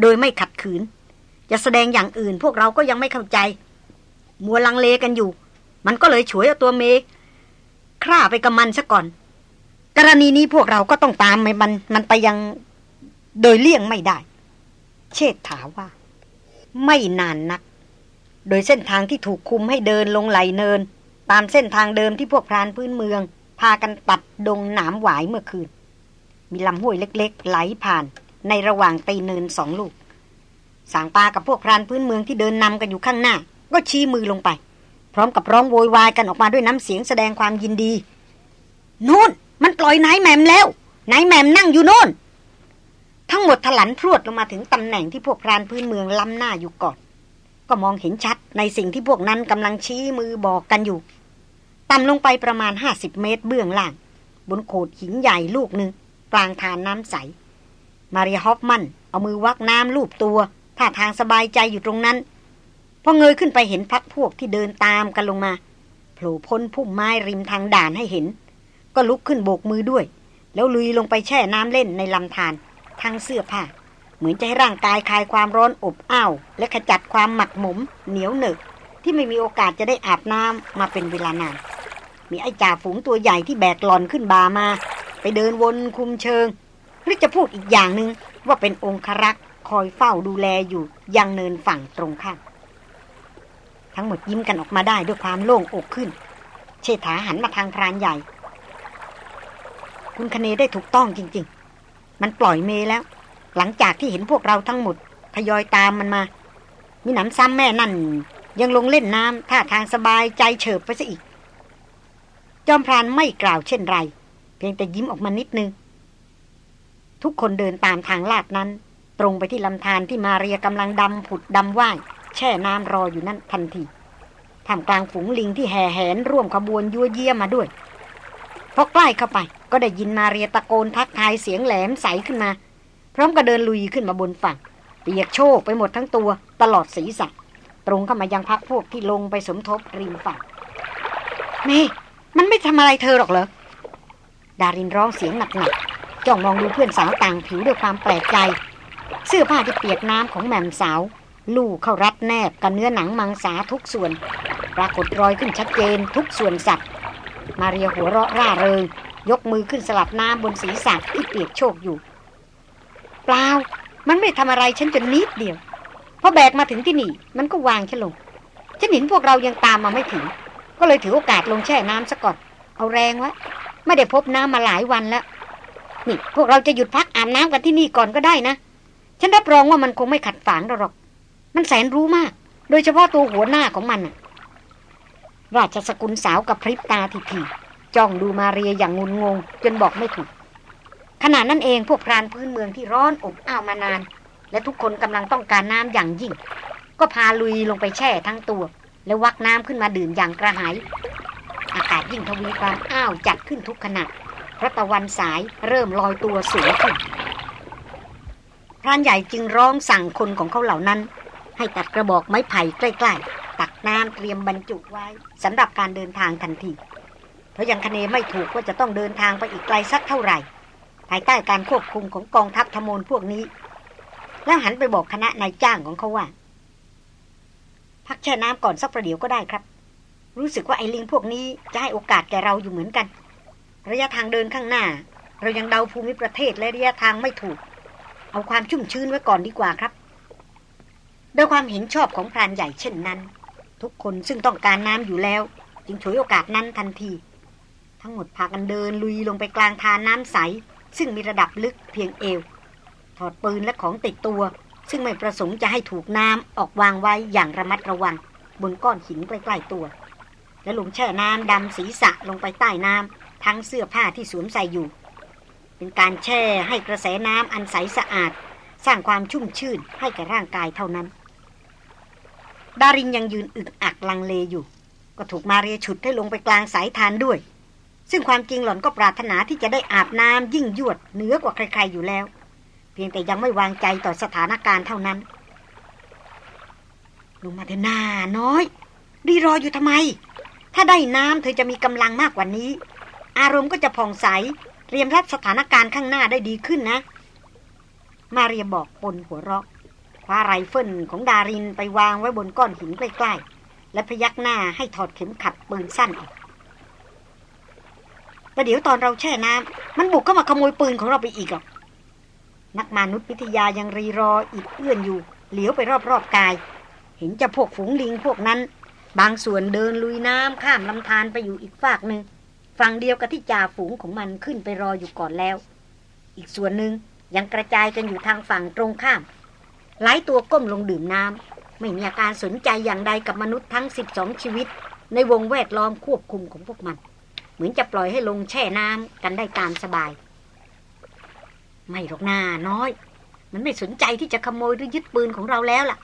โดยไม่ขัดขืน จะแสดงอย่างอื่นพวกเราก็ยังไม่เข้าใจ มัวลังเลกันอยู่ มันก็เลยฉวยเอาตัวเมฆฆ่าไปกับมันซะก่อน กรณีนี้พวกเราก็ต้องตามมันมันไปยัง โดยเลี่ยงไม่ได้ เชษฐาว่า ไม่นานนัก โดยเส้นทางที่ถูกคุมให้เดินลงไหลเนิน ตามเส้นทางเดิมที่พวกพรานพื้นเมือง พากันตัดดงหนามหวายเมื่อคืน มีลำห้วยเล็ก ๆ ไหลผ่านในระหว่างตีเนินสองลูก สางปากับพวกพรานพื้นเมืองที่เดินนำกันอยู่ข้างหน้า ก็ชี้มือลงไป พร้อมกับร้องโวยวายกันออกมาด้วยน้ำเสียงแสดงความยินดีนู่นมันปล่อยนายแมมแล้วนายแมมนั่งอยู่โน่น ทั้งหมดถลันพรวดลงมาถึงตำแหน่งที่พวกพรานพื้นเมืองล้ำหน้าอยู่ก่อน ก็มองเห็นชัดในสิ่งที่พวกนั้นกำลังชี้มือบอกกันอยู่ต่ำลงไปประมาณห้าสิบเมตรเบื้องล่าง บนโขดหินใหญ่ลูกหนึ่งกลางทานน้ำใส มาริฮอฟมันเอามือวักน้ำลูบตัวท่าทางสบายใจอยู่ตรงนั้นพอเงยขึ้นไปเห็นพักพวกที่เดินตามกันลงมาโผล่พ้นพุ่มไม้ริมทางด่านให้เห็น ก็ลุกขึ้นโบกมือด้วย แล้วลุยลงไปแช่น้ำเล่นในลำธาร ทั้งเสื้อผ้า เหมือนจะให้ร่างกายคลายความร้อนอบอ้าว และขจัดความหมักหมม เหนียวเหนอะที่ไม่มีโอกาสจะได้อาบน้ำมาเป็นเวลานาน มีไอ้จ่าฝูงตัวใหญ่ที่แบกหลอนขึ้นบามา ไปเดินวนคุมเชิง หรือจะพูดอีกอย่างหนึ่งว่าเป็นองครักษ์คอยเฝ้าดูแลอยู่ยังเนินฝั่งตรงข้ามทั้งหมดยิ้มกันออกมาได้ด้วยความโล่งอกขึ้น เชษฐาหันมาทางพรานใหญ่ คุณคเนได้ถูกต้องจริง ๆ มันปล่อยเมแล้ว หลังจากที่เห็นพวกเราทั้งหมดทยอยตามมันมา มีหนำซ้ำแม่นั่น ยังลงเล่นน้ำท่าทางสบายใจเฉิบไปซะอีก จอมพรานไม่กล่าวเช่นไร เพียงแต่ยิ้มออกมานิดนึง ทุกคนเดินตามทางลาดนั้น ตรงไปที่ลำธารที่มาเรียกำลังดำผุดดำว่ายแช่น้ำรออยู่นั่นทันทีท่ามกลางฝูงลิงที่แห่แหนร่วมขบวนยั่วเยี่ยมาด้วย พอใกล้เข้าไปก็ได้ยินมาเรียตะโกนทักทายเสียงแหลมใสขึ้นมา พร้อมกับเดินลุยขึ้นมาบนฝั่ง เปียกโชกไปหมดทั้งตัวตลอดศีรษะ ตรงเข้ามายังพักพวกที่ลงไปสมทบริมฝั่งเมมันไม่ทำอะไรเธอหรอกเหรอ ดารินร้องเสียงหนักๆจ้องมองดูเพื่อนสาวต่างผิวด้วยความแปลกใจ เสื้อผ้าที่เปียกน้ำของแม่มสาว ลู่เข้ารัดแนบกับเนื้อหนังมังสาทุกส่วน ปรากฏรอยขึ้นชัดเจนทุกส่วนสัตว์ มาเรียหัวเราะร่าเริง ยกมือขึ้นสลับน้ำบนศีรษะที่เปียกโชกอยู่ เปล่า มันไม่ทำอะไรฉันจนนิดเดียว พอแบกมาถึงที่นี่ มันก็วางฉันลง ฉันเห็นพวกเรายังตามมาไม่ถึง ก็เลยถือโอกาสลงแช่น้ำซะก่อน เอาแรงว้ไม่ได้พบน้ำมาหลายวันแล้ว นี่ พวกเราจะหยุดพักอาบน้ำกันที่นี่ก่อนก็ได้นะ ฉันรับรองว่ามันคงไม่ขัดฝางเราหรอก มันแสนรู้มาก โดยเฉพาะตัวหัวหน้าของมัน ราชสกุลสาวกับพริบตาทีทีจ้องดูมาเรียอย่างงุนงง จนบอกไม่ถูกขณะนั้นเองพวกพรานพื้นเมืองที่ร้อนอบอ้าวมานาน และทุกคนกำลังต้องการน้ำอย่างยิ่ง ก็พาลุยลงไปแช่ทั้งตัว แล้ววักน้ำขึ้นมาดื่มอย่างกระหาย อากาศยิ่งทวีความอ้าวจัดขึ้นทุกขณะพระตะวันสายเริ่มลอยตัวสูงขึ้นพรานใหญ่จึงร้องสั่งคนของเขาเหล่านั้น ให้ตัดกระบอกไม้ไผ่ใกล้ ๆ ตักน้ำเตรียมบรรจุไว้สำหรับการเดินทางทันที เพราะยังคเนไม่ถูกว่าจะต้องเดินทางไปอีกไกลสักเท่าไหร่ ภายใต้การควบคุมของกองทัพธมลพวกนี้ แล้วหันไปบอกคณะนายจ้างของเขาว่า พักแช่น้ำก่อนสักประเดี๋ยวก็ได้ครับ รู้สึกว่าไอ้ลิงพวกนี้จะให้โอกาสแกเราอยู่เหมือนกัน ระยะทางเดินข้างหน้า เรายังเดาภูมิประเทศและระยะทางไม่ถูก เอาความชุ่มชื้นไว้ก่อนดีกว่าครับโดยความเห็นชอบของพรานใหญ่เช่นนั้น ทุกคนซึ่งต้องการน้ำอยู่แล้ว จึงฉวยโอกาสนั้นทันที ทั้งหมดพากันเดินลุยลงไปกลางทานน้ำใส ซึ่งมีระดับลึกเพียงเอว ถอดปืนและของติดตัว ซึ่งไม่ประสงค์จะให้ถูกน้ำออกวางไว้อย่างระมัดระวัง บนก้อนหินใกล้ๆตัว และลงแช่น้ำดำศีรษะลงไปใต้น้ำทั้งเสื้อผ้าที่สวมใส่อยู่ เป็นการแช่ให้กระแสน้ำอันใสสะอาด สร้างความชุ่มชื่นให้แก่ร่างกายเท่านั้น ดารินยังยืนอึกอักลังเลอยู่ ก็ถูกมาเรียฉุดให้ลงไปกลางสายทานด้วย ซึ่งความจริงหล่อนก็ปรารถนาที่จะได้อาบน้ำยิ่งยวดเหนือกว่าใครๆอยู่แล้ว เพียงแต่ยังไม่วางใจต่อสถานการณ์เท่านั้นลงมาเถอะนาน้อย รีรออยู่ทำไม ถ้าได้น้ำเธอจะมีกำลังมากกว่านี้ อารมณ์ก็จะผ่องใสเตรียมรับสถานการณ์ข้างหน้าได้ดีขึ้นนะ มาเรียบอกปนหัวเราะ คว้าไรเฟิลของดารินไปวางไว้บนก้อนหินใกล้ๆ และพยักหน้าให้ถอดเข็มขัดปืนสั้นออกประเดี๋ยวตอนเราแช่น้ำมันบุกเข้ามาขโมยปืนของเราไปอีกหรอนักมนุษยวิทยายังรีรออีกเอื้อนอยู่ เหลียวไปรอบๆกาย เห็นจะพวกฝูงลิงพวกนั้น บางส่วนเดินลุยน้ำข้ามลำธารไปอยู่อีกฝากหนึ่งฝั่งเดียวกับที่จ่าฝูงของมันขึ้นไปรออยู่ก่อนแล้ว อีกส่วนหนึ่งยังกระจายกันอยู่ทางฝั่งตรงข้าม หลายตัวก้มลงดื่มน้ำไม่มีอาการสนใจอย่างใดกับมนุษย์ทั้งสิบสองชีวิต ในวงแวดล้อมควบคุมของพวกมัน เหมือนจะปล่อยให้ลงแช่น้ำกันได้ตามสบาย ไม่หรอกนาน้อย มันไม่สนใจที่จะขโมยหรือยึดปืนของเราแล้วล่ะ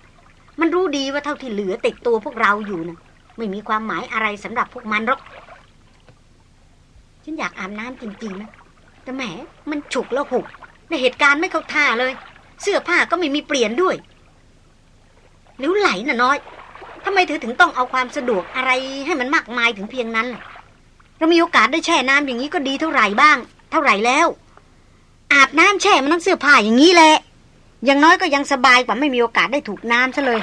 มันรู้ดีว่าเท่าที่เหลือติดตัวพวกเราอยู่นะไม่มีความหมายอะไรสำหรับพวกมันหรอกฉันอยากอาบน้ำจริงๆนะแต่แหมมันฉุกแล้วหุกในเหตุการณ์ไม่เข้าท่าเลย เสื้อผ้าก็ไม่มีเปลี่ยนด้วยลิ้วไหลน่ะน้อยทำไมเธอถึงต้องเอาความสะดวกอะไรให้มันมากมายถึงเพียงนั้น เรามีโอกาสได้แช่น้ำอย่างนี้ก็ดีเท่าไหร่บ้าง เท่าไหร่แล้ว อาบน้ำแช่มันต้องเสื้อผ้าอย่างนี้แหละอย่างน้อยก็ยังสบายกว่าไม่มีโอกาสได้ถูกน้ำซะเลย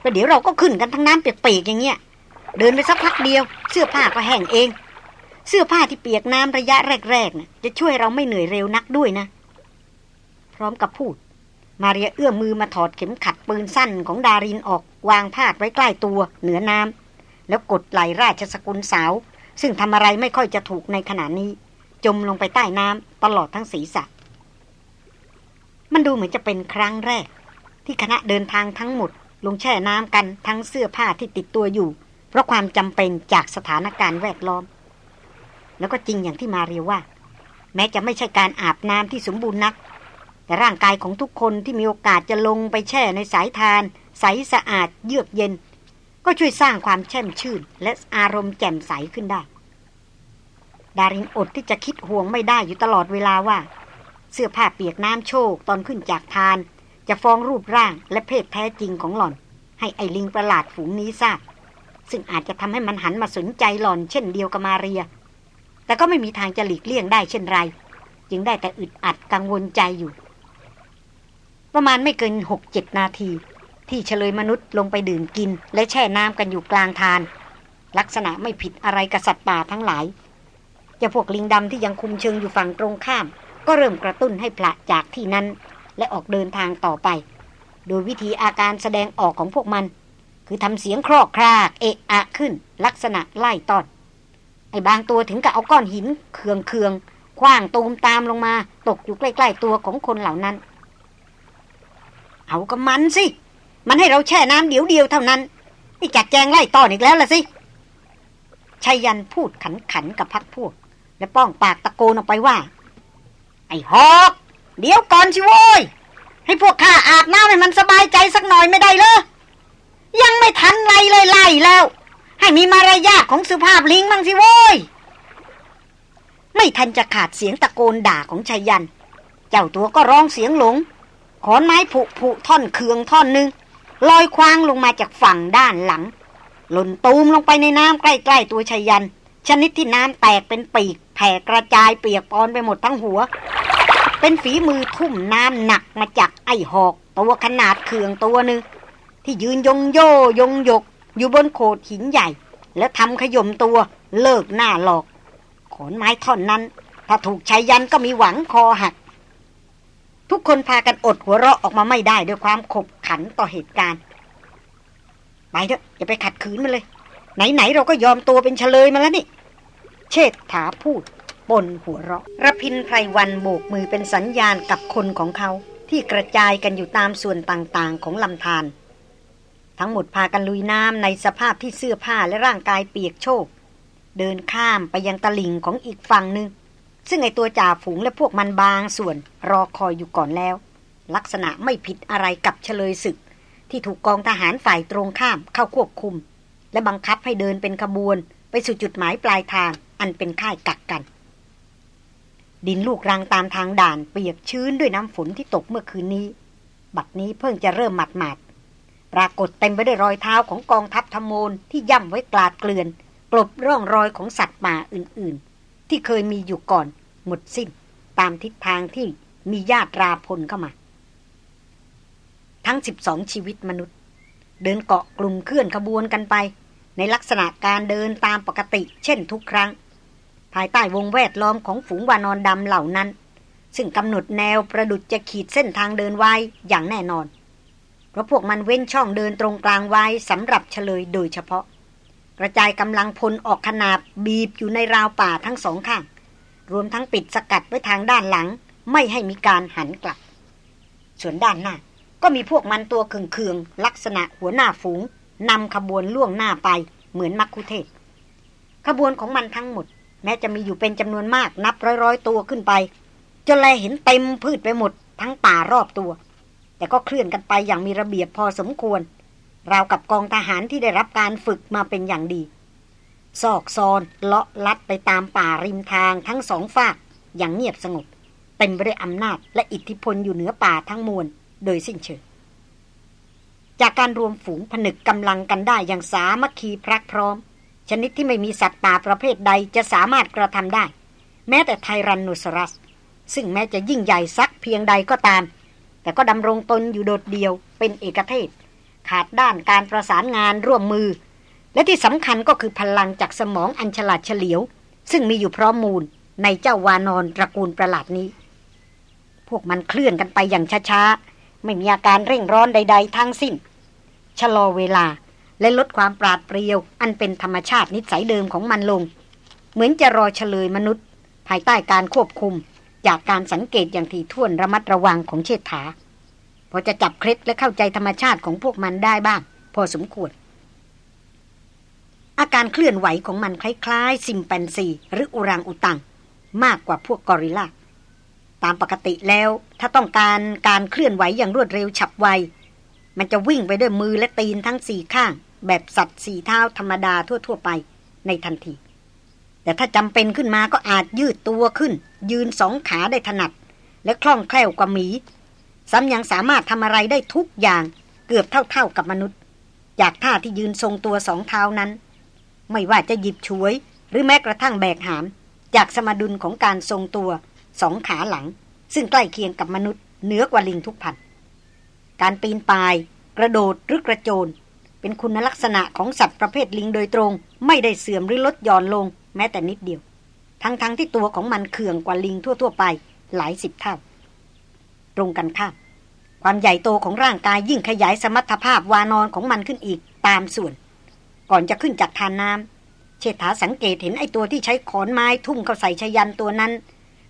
แต่เดี๋ยวเราก็ขึ้นกันทั้งน้ำเปียกๆอย่างเงี้ย เดินไปสักพักเดียว เสื้อผ้าก็แห้งเอง เสื้อผ้าที่เปียกน้ำระยะแรกๆนะจะช่วยเราไม่เหนื่อยเร็วนักด้วยนะ พร้อมกับพูด มาเรียเอื้อมมือมาถอดเข็มขัดปืนสั้นของดารินออกวางพาดไว้ใกล้ตัวเหนือน้ำแล้วกดไหลราชสกุลสาว ซึ่งทำอะไรไม่ค่อยจะถูกในขณะนี้ จมลงไปใต้น้ำตลอดทั้งศีรษะ มันดูเหมือนจะเป็นครั้งแรก ที่คณะเดินทางทั้งหมด ลงแช่น้ำกันทั้งเสื้อผ้าที่ติดตัวอยู่ เพราะความจำเป็นจากสถานการณ์แวดล้อม แล้วก็จริงอย่างที่มาเรียว่า แม้จะไม่ใช่การอาบน้ำที่สมบูรณ์นัก แต่ร่างกายของทุกคนที่มีโอกาสจะลงไปแช่ในสายทาน ใสสะอาดเยือกเย็น ก็ช่วยสร้างความแช่มชื่น และอารมณ์แจ่มใสขึ้นได้ ดารินอดที่จะคิดห่วงไม่ได้อยู่ตลอดเวลาว่า เสื้อผ้าเปียกน้ำโชกตอนขึ้นจากทาน จะฟ้องรูปร่างและเพศแท้จริงของหล่อน ให้ไอลิงประหลาดฝูงนี้ทราบ ซึ่งอาจจะทำให้มันหันมาสนใจหล่อนเช่นเดียวกับมาเรีย แต่ก็ไม่มีทางจะหลีกเลี่ยงได้เช่นไร จึงได้แต่อึดอัดกังวลใจอยู่ ประมาณไม่เกินหกเจ็ดนาที ที่เฉลยมนุษย์ลงไปดื่มกิน และแช่น้ำกันอยู่กลางทาน ลักษณะไม่ผิดอะไรกับสัตว์ป่าทั้งหลายจ้าพวกลิงดำที่ยังคุมเชิงอยู่ฝั่งตรงข้าม ก็เริ่มกระตุ้นให้พละจากที่นั้น และออกเดินทางต่อไป โดยวิธีอาการแสดงออกของพวกมัน คือทำเสียงครอกครากเอะอะขึ้น ลักษณะไล่ตอนไอ้บางตัวถึงกับเอาก้อนหินเคืองเคืองคว้างตูมตามลงมา ตกอยู่ใกล้ ๆ ตัวของคนเหล่านั้น เอากับมันสิ มันให้เราแช่น้ำเดียวเดียวเท่านั้น นี่จัดแจงไล่ต้ออีกแล้วล่ะสิชายันพูดขันขันกับพักพวก และป้องปากตะโกนออกไปว่า ไอ้ฮอก เดี๋ยวก่อนชิโว้ย ให้พวกข้าอาบน้ำให้มันสบายใจสักหน่อยไม่ได้เลยยังไม่ทันไรเลยไล่แล้ว ให้มีมารยาทของสุภาพลิงบ้างสิโว้ย ไม่ทันจะขาดเสียงตะโกนด่าของชายัน เจ้าตัวก็ร้องเสียงหลง ขอนไม้ผุผุท่อนเคืองท่อนหนึ่งลอยคว้างลงมาจากฝั่งด้านหลัง หล่นตูมลงไปในน้ำใกล้ ๆ ตัวชายัน ชนิดที่น้ำแตกเป็นปีกแผ่กระจายเปียกปอนไปหมดทั้งหัว เป็นฝีมือทุ่มน้ำหนักมาจากไอ้หอก ตัวขนาดเคืองตัวหนึ่งที่ยืนยงโยยงยก อยู่บนโขดหินใหญ่ แล้วทำขยมตัวเลิกหน้าหลอก ขอนไม้ท่อนนั้น ถ้าถูกชายยันก็มีหวังคอหัก ทุกคนพากันอดหัวเราะออกมาไม่ได้ด้วยความขบขันต่อเหตุการณ์ ไปเถอะอย่าไปขัดขืนมันเลย ไหน ๆ เราก็ยอมตัวเป็นเฉลยมาแล้วนี่ เชษฐาพูดปนหัวเราะระพินไพรวันโบกมือเป็นสัญญาณกับคนของเขาที่กระจายกันอยู่ตามส่วนต่างๆของลำธารทั้งหมดพากันลุยน้ำในสภาพที่เสื้อผ้าและร่างกายเปียกโชก เดินข้ามไปยังตลิ่งของอีกฝั่งหนึ่ง ซึ่งไอตัวจ่าฝูงและพวกมันบางส่วนรอคอยอยู่ก่อนแล้ว ลักษณะไม่ผิดอะไรกับเฉลยศึก ที่ถูกกองทหารฝ่ายตรงข้ามเข้าควบคุม และบังคับให้เดินเป็นขบวน ไปสู่จุดหมายปลายทางอันเป็นค่ายกักกัน ดินลูกรังตามทางด่านเปียกชื้นด้วยน้ำฝนที่ตกเมื่อคืนนี้ บัดนี้เพิ่งจะเริ่มหมาดหมาดปรากฏเต็มไปด้วยรอยเท้าของกองทัพธโมนที่ย่ำไว้กลาดเกลื่อนกลบร่องรอยของสัตว์ป่าอื่นๆ ที่เคยมีอยู่ก่อนหมดสิ้น ตามทิศทางที่มีญาติราพลเข้ามา ทั้งสิบสองชีวิตมนุษย์ เดินเกาะกลุ่มเคลื่อนขบวนกันไป ในลักษณะการเดินตามปกติ เช่นทุกครั้ง ภายใต้วงแวดล้อมของฝูงวานอนดำเหล่านั้น ซึ่งกำหนดแนวประดุจจะขีดเส้นทางเดินไว้อย่างแน่นอน เพราะพวกมันเว้นช่องเดินตรงกลางไว้สำหรับเฉลยโดยเฉพาะ กระจายกำลังพลออกขนาบบีบอยู่ในราวป่าทั้งสองข้าง รวมทั้งปิดสกัดไว้ทางด้านหลัง ไม่ให้มีการหันกลับ ส่วนด้านหน้า ก็มีพวกมันตัวเคืองๆลักษณะหัวหน้าฝูงนำขบวนล่วงหน้าไปเหมือนมักคุเทศ ขบวนของมันทั้งหมด แม้จะมีอยู่เป็นจำนวนมากนับร้อยๆตัวขึ้นไป จนแลเห็นเต็มพืชไปหมดทั้งป่ารอบตัว แต่ก็เคลื่อนกันไปอย่างมีระเบียบพอสมควร ราวกับกองทหารที่ได้รับการฝึกมาเป็นอย่างดีซอกซอนเลาะลัดไปตามป่าริมทางทั้งสองฝากอย่างเงียบสงบเต็มไปด้วยอำนาจและอิทธิพลอยู่เหนือป่าทั้งมวลโดยสิ้นเชิงจากการรวมฝูงผนึกกำลังกันได้อย่างสามัคคีพรักพร้อม ชนิดที่ไม่มีสัตว์ป่าประเภทใดจะสามารถกระทำได้ แม้แต่ไทรันโนซอรัส ซึ่งแม้จะยิ่งใหญ่สักเพียงใดก็ตาม แต่ก็ดำรงตนอยู่โดดเดียวเป็นเอกเทศ ขาดด้านการประสานงานร่วมมือ และที่สำคัญก็คือพลังจากสมองอันฉลาดเฉลียว ซึ่งมีอยู่พร้อมมูลในเจ้าวานอนตระกูลประหลาดนี้ พวกมันเคลื่อนกันไปอย่างช้าๆ ไม่มีอาการเร่งร้อนใด ๆ ทั้งสิ้น ชะลอเวลาและลดความปราดเปรียว อันเป็นธรรมชาตินิสัยเดิมของมันลง เหมือนจะรอเฉลยมนุษย์ ภายใต้การควบคุม จากการสังเกตอย่างถี่ถ้วนระมัดระวังของเชษฐา พอจะจับเคล็ดและเข้าใจธรรมชาติของพวกมันได้บ้าง พอสมควร อาการเคลื่อนไหวของมันคล้ายๆซิมแปนซี หรืออุรังอุตัง มากกว่าพวกกอริลลาตามปกติแล้ว ถ้าต้องการการเคลื่อนไหวอย่างรวดเร็วฉับไว มันจะวิ่งไปด้วยมือและตีนทั้งสี่ข้าง แบบสัตว์สี่เท้าธรรมดาทั่ว ๆ ไปในทันที แต่ถ้าจำเป็นขึ้นมาก็อาจยืดตัวขึ้น ยืนสองขาได้ถนัด และคล่องแคล่วกว่าหมี ซ้ำยังสามารถทำอะไรได้ทุกอย่างเกือบเท่าๆกับมนุษย์ จากท่าที่ยืนทรงตัวสองเท้านั้น ไม่ว่าจะหยิบฉวย หรือแม้กระทั่งแบกหาม จากสมดุลของการทรงตัวสองขาหลัง ซึ่งใกล้เคียงกับมนุษย์เหนือกว่าลิงทุกพัน การปีนป่าย กระโดดหรือกระโจน เป็นคุณลักษณะของสัตว์ประเภทลิงโดยตรง ไม่ได้เสื่อมหรือลดหย่อนลง แม้แต่นิดเดียว ทั้งๆทที่ตัวของมันเขื่องกว่าลิงทั่ว ๆ ไปหลายสิบเท่า ตรงกันข้ามความใหญ่โตของร่างกายยิ่งขยายสมรรถภาพวานอนของมันขึ้นอีกตามส่วน ก่อนจะขึ้นจากทานน้ำเชษฐาสังเกตเห็นไอ้ตัวที่ใช้ขอนไม้ทุ่มเข้าใส่ชยันตัวนั้น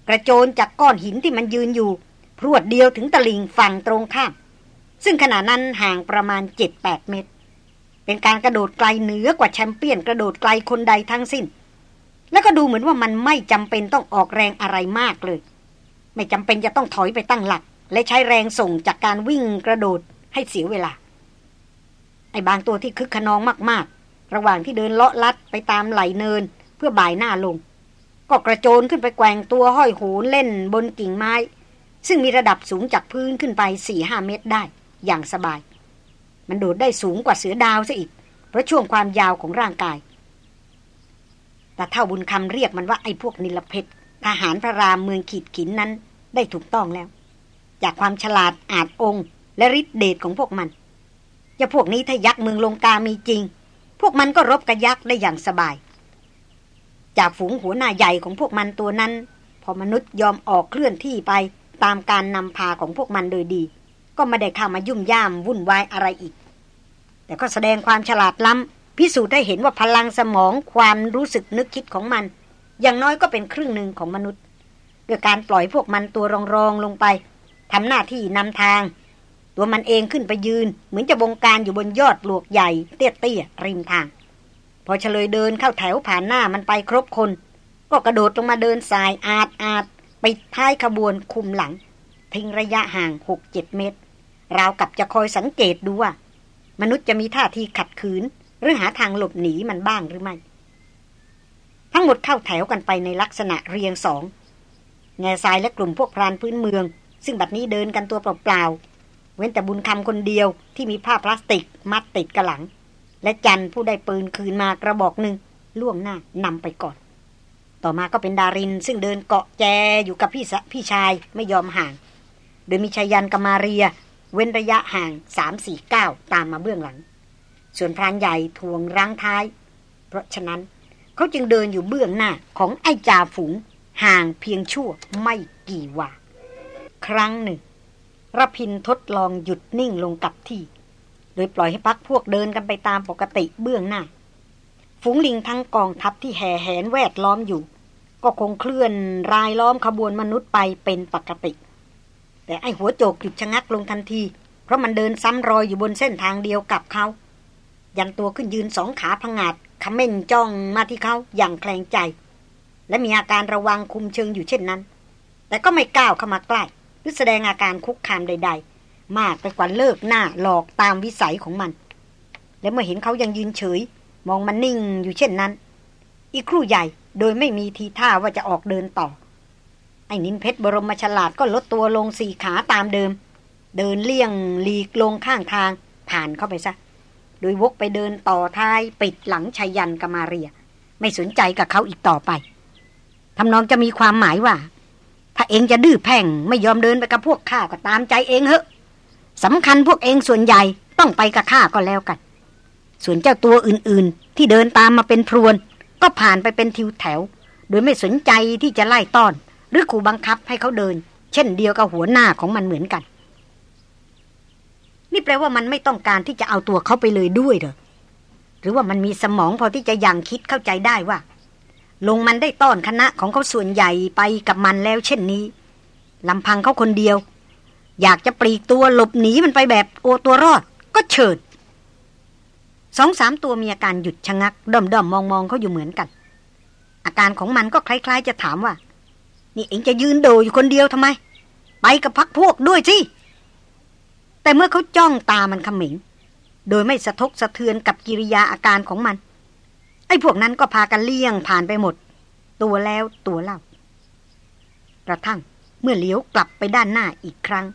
กระโจนจากก้อนหินที่มันยืนอยู่ พรวดเดียวถึงตะลิงฝั่งตรงข้าม ซึ่งขณะนั้นห่างประมาณ 7-8 เมตร เป็นการกระโดดไกลเหนือกว่าแชมเปี้ยนกระโดดไกลคนใดทั้งสิ้น แล้วก็ดูเหมือนว่ามันไม่จำเป็นต้องออกแรงอะไรมากเลย ไม่จำเป็นจะต้องถอยไปตั้งหลัก และใช้แรงส่งจากการวิ่งกระโดดให้เสียเวลา ไอ้บางตัวที่คึกขนองมากๆ ระหว่างที่เดินเลาะลัดไปตามไหลเนินเพื่อบ่ายหน้าลง ก็กระโจนขึ้นไปแกว่งตัวห้อยโหนเล่นบนกิ่งไม้ ซึ่งมีระดับสูงจากพื้นขึ้นไปสี่ห้าเมตรได้ อย่างสบาย มันโดดได้สูงกว่าเสือดาวซะอีก เพราะช่วงความยาวของร่างกาย แต่เท่าบุญคำเรียกมันว่าไอ้พวกนิลเพชรทหารพระรามเมืองขีดขินนั้นได้ถูกต้องแล้ว จากความฉลาดอาจองค์และฤทธิเดชของพวกมันจะพวกนี้ถ้ายักษ์เมืองลงกามีจริง พวกมันก็รบกับยักษ์ได้อย่างสบาย จากฝูงหัวหน้าใหญ่ของพวกมันตัวนั้น พอมนุษย์ยอมออกเคลื่อนที่ไปตามการนำพาของพวกมันโดยดี ก็ไม่ได้เข้ามายุ่มย่ามวุ่นวายอะไรอีก แต่ก็แสดงความฉลาดล้ำพิสูจน์ได้เห็นว่าพลังสมองความรู้สึกนึกคิดของมัน อย่างน้อยก็เป็นครึ่งหนึ่งของมนุษย์โดยการปล่อยพวกมันตัวรองๆลงไป ทำหน้าที่นำทาง ตัวมันเองขึ้นไปยืน เหมือนจะบงการอยู่บนยอดหลวกใหญ่เตี้ยๆริมทาง พอเฉลยเดินเข้าแถวผ่านหน้ามันไปครบคน ก็กระโดดลงมาเดินสายอาดอาดไปท้ายขบวนคุมหลัง ทิ้งระยะห่างหกเจ็ดเมตร ราวกับจะคอยสังเกตดูว่า มนุษย์จะมีท่าทีขัดขืน หรือหาทางหลบหนีมันบ้างหรือไม่ทั้งหมดเข้าแถวกันไปในลักษณะเรียงสองแง่ทรายและกลุ่มพวกพรานพื้นเมือง ซึ่งบัดนี้เดินกันตัวเปล่าๆเว้นแต่บุญคำคนเดียวที่มีผ้าพลาสติกมัดติดกระหลัง และจันผู้ได้ปืนคืนมากระบอกหนึ่งล่วงหน้านำไปก่อน ต่อมาก็เป็นดารินซึ่งเดินเกาะแจอยู่กับพี่พี่ชายไม่ยอมห่าง โดยมีชายันกมาเรีย เว้นระยะห่างสามสี่เก้าตามมาเบื้องหลัง ส่วนพรานใหญ่ทวงรังท้าย เพราะฉะนั้นเขาจึงเดินอยู่เบื้องหน้าของไอ้จ่าฝูงห่างเพียงชั่วไม่กี่วา ครั้งหนึ่งรพินทดลองหยุดนิ่งลงกับที่ โดยปล่อยให้พักพวกเดินกันไปตามปกติเบื้องหน้า ฝูงลิงทั้งกองทัพที่แห่แหนแวดล้อมอยู่ ก็คงเคลื่อนรายล้อมขบวนมนุษย์ไปเป็นปกติ แต่ไอหัวโจกหยุดชะงักลงทันที เพราะมันเดินซ้ำรอยอยู่บนเส้นทางเดียวกับเขา ยันตัวขึ้นยืนสองขาพังาดขม้นจ้องมาที่เขาอย่างแคลงใจ และมีอาการระวังคุมเชิงอยู่เช่นนั้น แต่ก็ไม่ก้าวเข้ามาใกล้ หรือแสดงอาการคุกคามใด ๆ มากไปกว่าเลิกหน้าหลอกตามวิสัยของมัน และเมื่อเห็นเขายังยืนเฉย มองมันนิ่งอยู่เช่นนั้น อีกครู่ใหญ่โดยไม่มีทีท่าว่าจะออกเดินต่อ ไอ้นินเพชรบรมฉลาดก็ลดตัวลงสี่ขาตามเดิม เดินเลี่ยงหลีกลงข้างทาง ผ่านเข้าไปซะ โดยวกไปเดินต่อท้ายปิดหลังชัยยันกมาเรีย ไม่สนใจกับเขาอีกต่อไปทำนองจะมีความหมายว่า ถ้าเองจะดื้อแพ่งไม่ยอมเดินไปกับพวกข้าก็ตามใจเองเหอะสำคัญพวกเองส่วนใหญ่ต้องไปกับข้าก็แล้วกัน ส่วนเจ้าตัวอื่นๆ ที่เดินตามมาเป็นพรวน ก็ผ่านไปเป็นทิวแถว โดยไม่สนใจที่จะไล่ต้อน หรือขู่บังคับให้เขาเดิน เช่นเดียวกับหัวหน้าของมันเหมือนกัน นี่แปลว่ามันไม่ต้องการที่จะเอาตัวเขาไปเลยด้วยเหรอหรือว่ามันมีสมองพอที่จะยังคิดเข้าใจได้ว่า ลงมันได้ต้อนคณะของเขาส่วนใหญ่ไปกับมันแล้วเช่นนี้ลำพังเขาคนเดียว อยากจะปลีกตัวหลบหนีมันไปแบบโอตัวรอด ก็เฉิดสองสามตัวมีอาการหยุดชะงักด้อมดอมมองมองเขาอยู่เหมือนกัน อาการของมันก็คล้าย ๆ จะถามว่า นี่เองจะยืนโดอยู่คนเดียวทำไม ไปกับพักพวกด้วยสิแต่เมื่อเขาจ้องตามันขมิง โดยไม่สะทกสะเทือนกับกิริยาอาการของมัน อ้พวกนั้นก็พากันเลี่ยงผ่านไปหมด ตัวแล้วตัวเล่ากระทั่งเมื่อเลี้ยวกลับไปด้านหน้าอีกครั้ง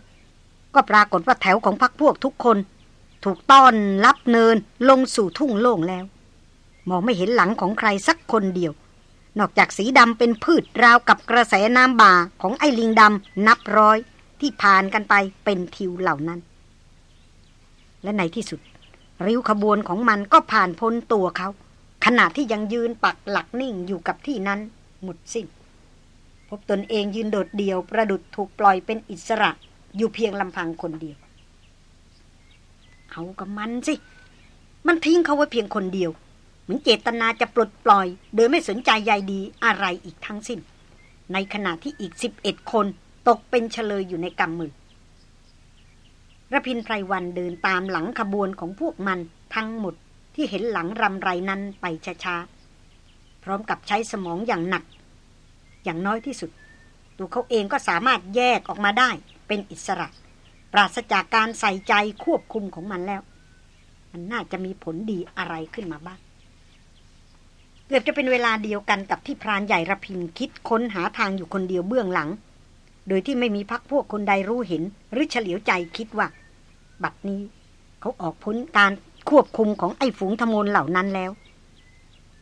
ก็ปรากฏว่าแถวของพักพวกทุกคน ถูกต้อนรับเนินลงสู่ทุ่งโล่งแล้ว มองไม่เห็นหลังของใครสักคนเดียว นอกจากสีดำเป็นพืชราวกับกระแสน้ำบ่าของไอ้ลิงดำนับร้อยที่ผ่านกันไปเป็นทิวเหล่านั้น และในที่สุด ริ้วขบวนของมันก็ผ่านพ้นตัวเขา ขณะที่ยังยืนปักหลักนิ่งอยู่กับที่นั้น หมดสิ้น พบตนเองยืนโดดเดี่ยวประดุดถูกปล่อยเป็นอิสระอยู่เพียงลำพังคนเดียว เอากับมันสิ มันทิ้งเขาไว้เพียงคนเดียว เหมือนเจตนาจะปลดปล่อย โดยไม่สนใจใยดีอะไรอีกทั้งสิ้น ในขณะที่อีกสิบเอ็ดคนตกเป็นเฉลยอยู่ในกำมือระพินไพรวันเดินตามหลังขบวนของพวกมันทั้งหมด ที่เห็นหลังรำไรนั้นไปช้าๆ พร้อมกับใช้สมองอย่างหนัก อย่างน้อยที่สุด ตัวเขาเองก็สามารถแยกออกมาได้เป็นอิสระ ปราศจากการใส่ใจควบคุมของมันแล้ว มันน่าจะมีผลดีอะไรขึ้นมาบ้างเกือบจะเป็นเวลาเดียวกันกับที่พรานใหญ่ระพินคิดค้นหาทางอยู่คนเดียวเบื้องหลัง โดยที่ไม่มีพักพวกคนใดรู้เห็น หรือเฉลียวใจคิดว่า บัดนี้เขาออกพ้นการ ควบคุมของไอ้ฝูงทมนเหล่านั้นแล้ว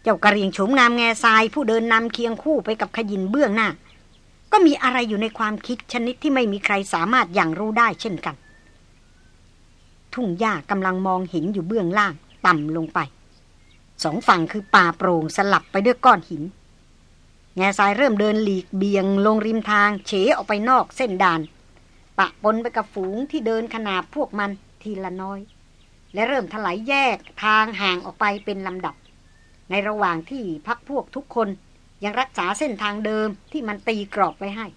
เจ้ากระเรียงโฉมงามแง่ทรายผู้เดินนำเคียงคู่ไปกับขยินเบื้องหน้า ก็มีอะไรอยู่ในความคิดชนิดที่ไม่มีใครสามารถอย่างรู้ได้เช่นกัน ทุ่งหญ้ากำลังมองเห็นอยู่เบื้องล่าง ต่ำลงไป สองฝั่งคือป่าโปร่งสลับไปด้วยก้อนหินแง่ทรายเริ่มเดินหลีกเบียงลงริมทางเฉออกไปนอกเส้นด่าน ปะปนไปกับฝูงที่เดินขนาบพวกมันทีละน้อย และเริ่มถลายแยกทางห่างออกไปเป็นลำดับ ในระหว่างที่พักพวกทุกคนยังรักษาเส้นทางเดิมที่มันตีกรอบไว้ให้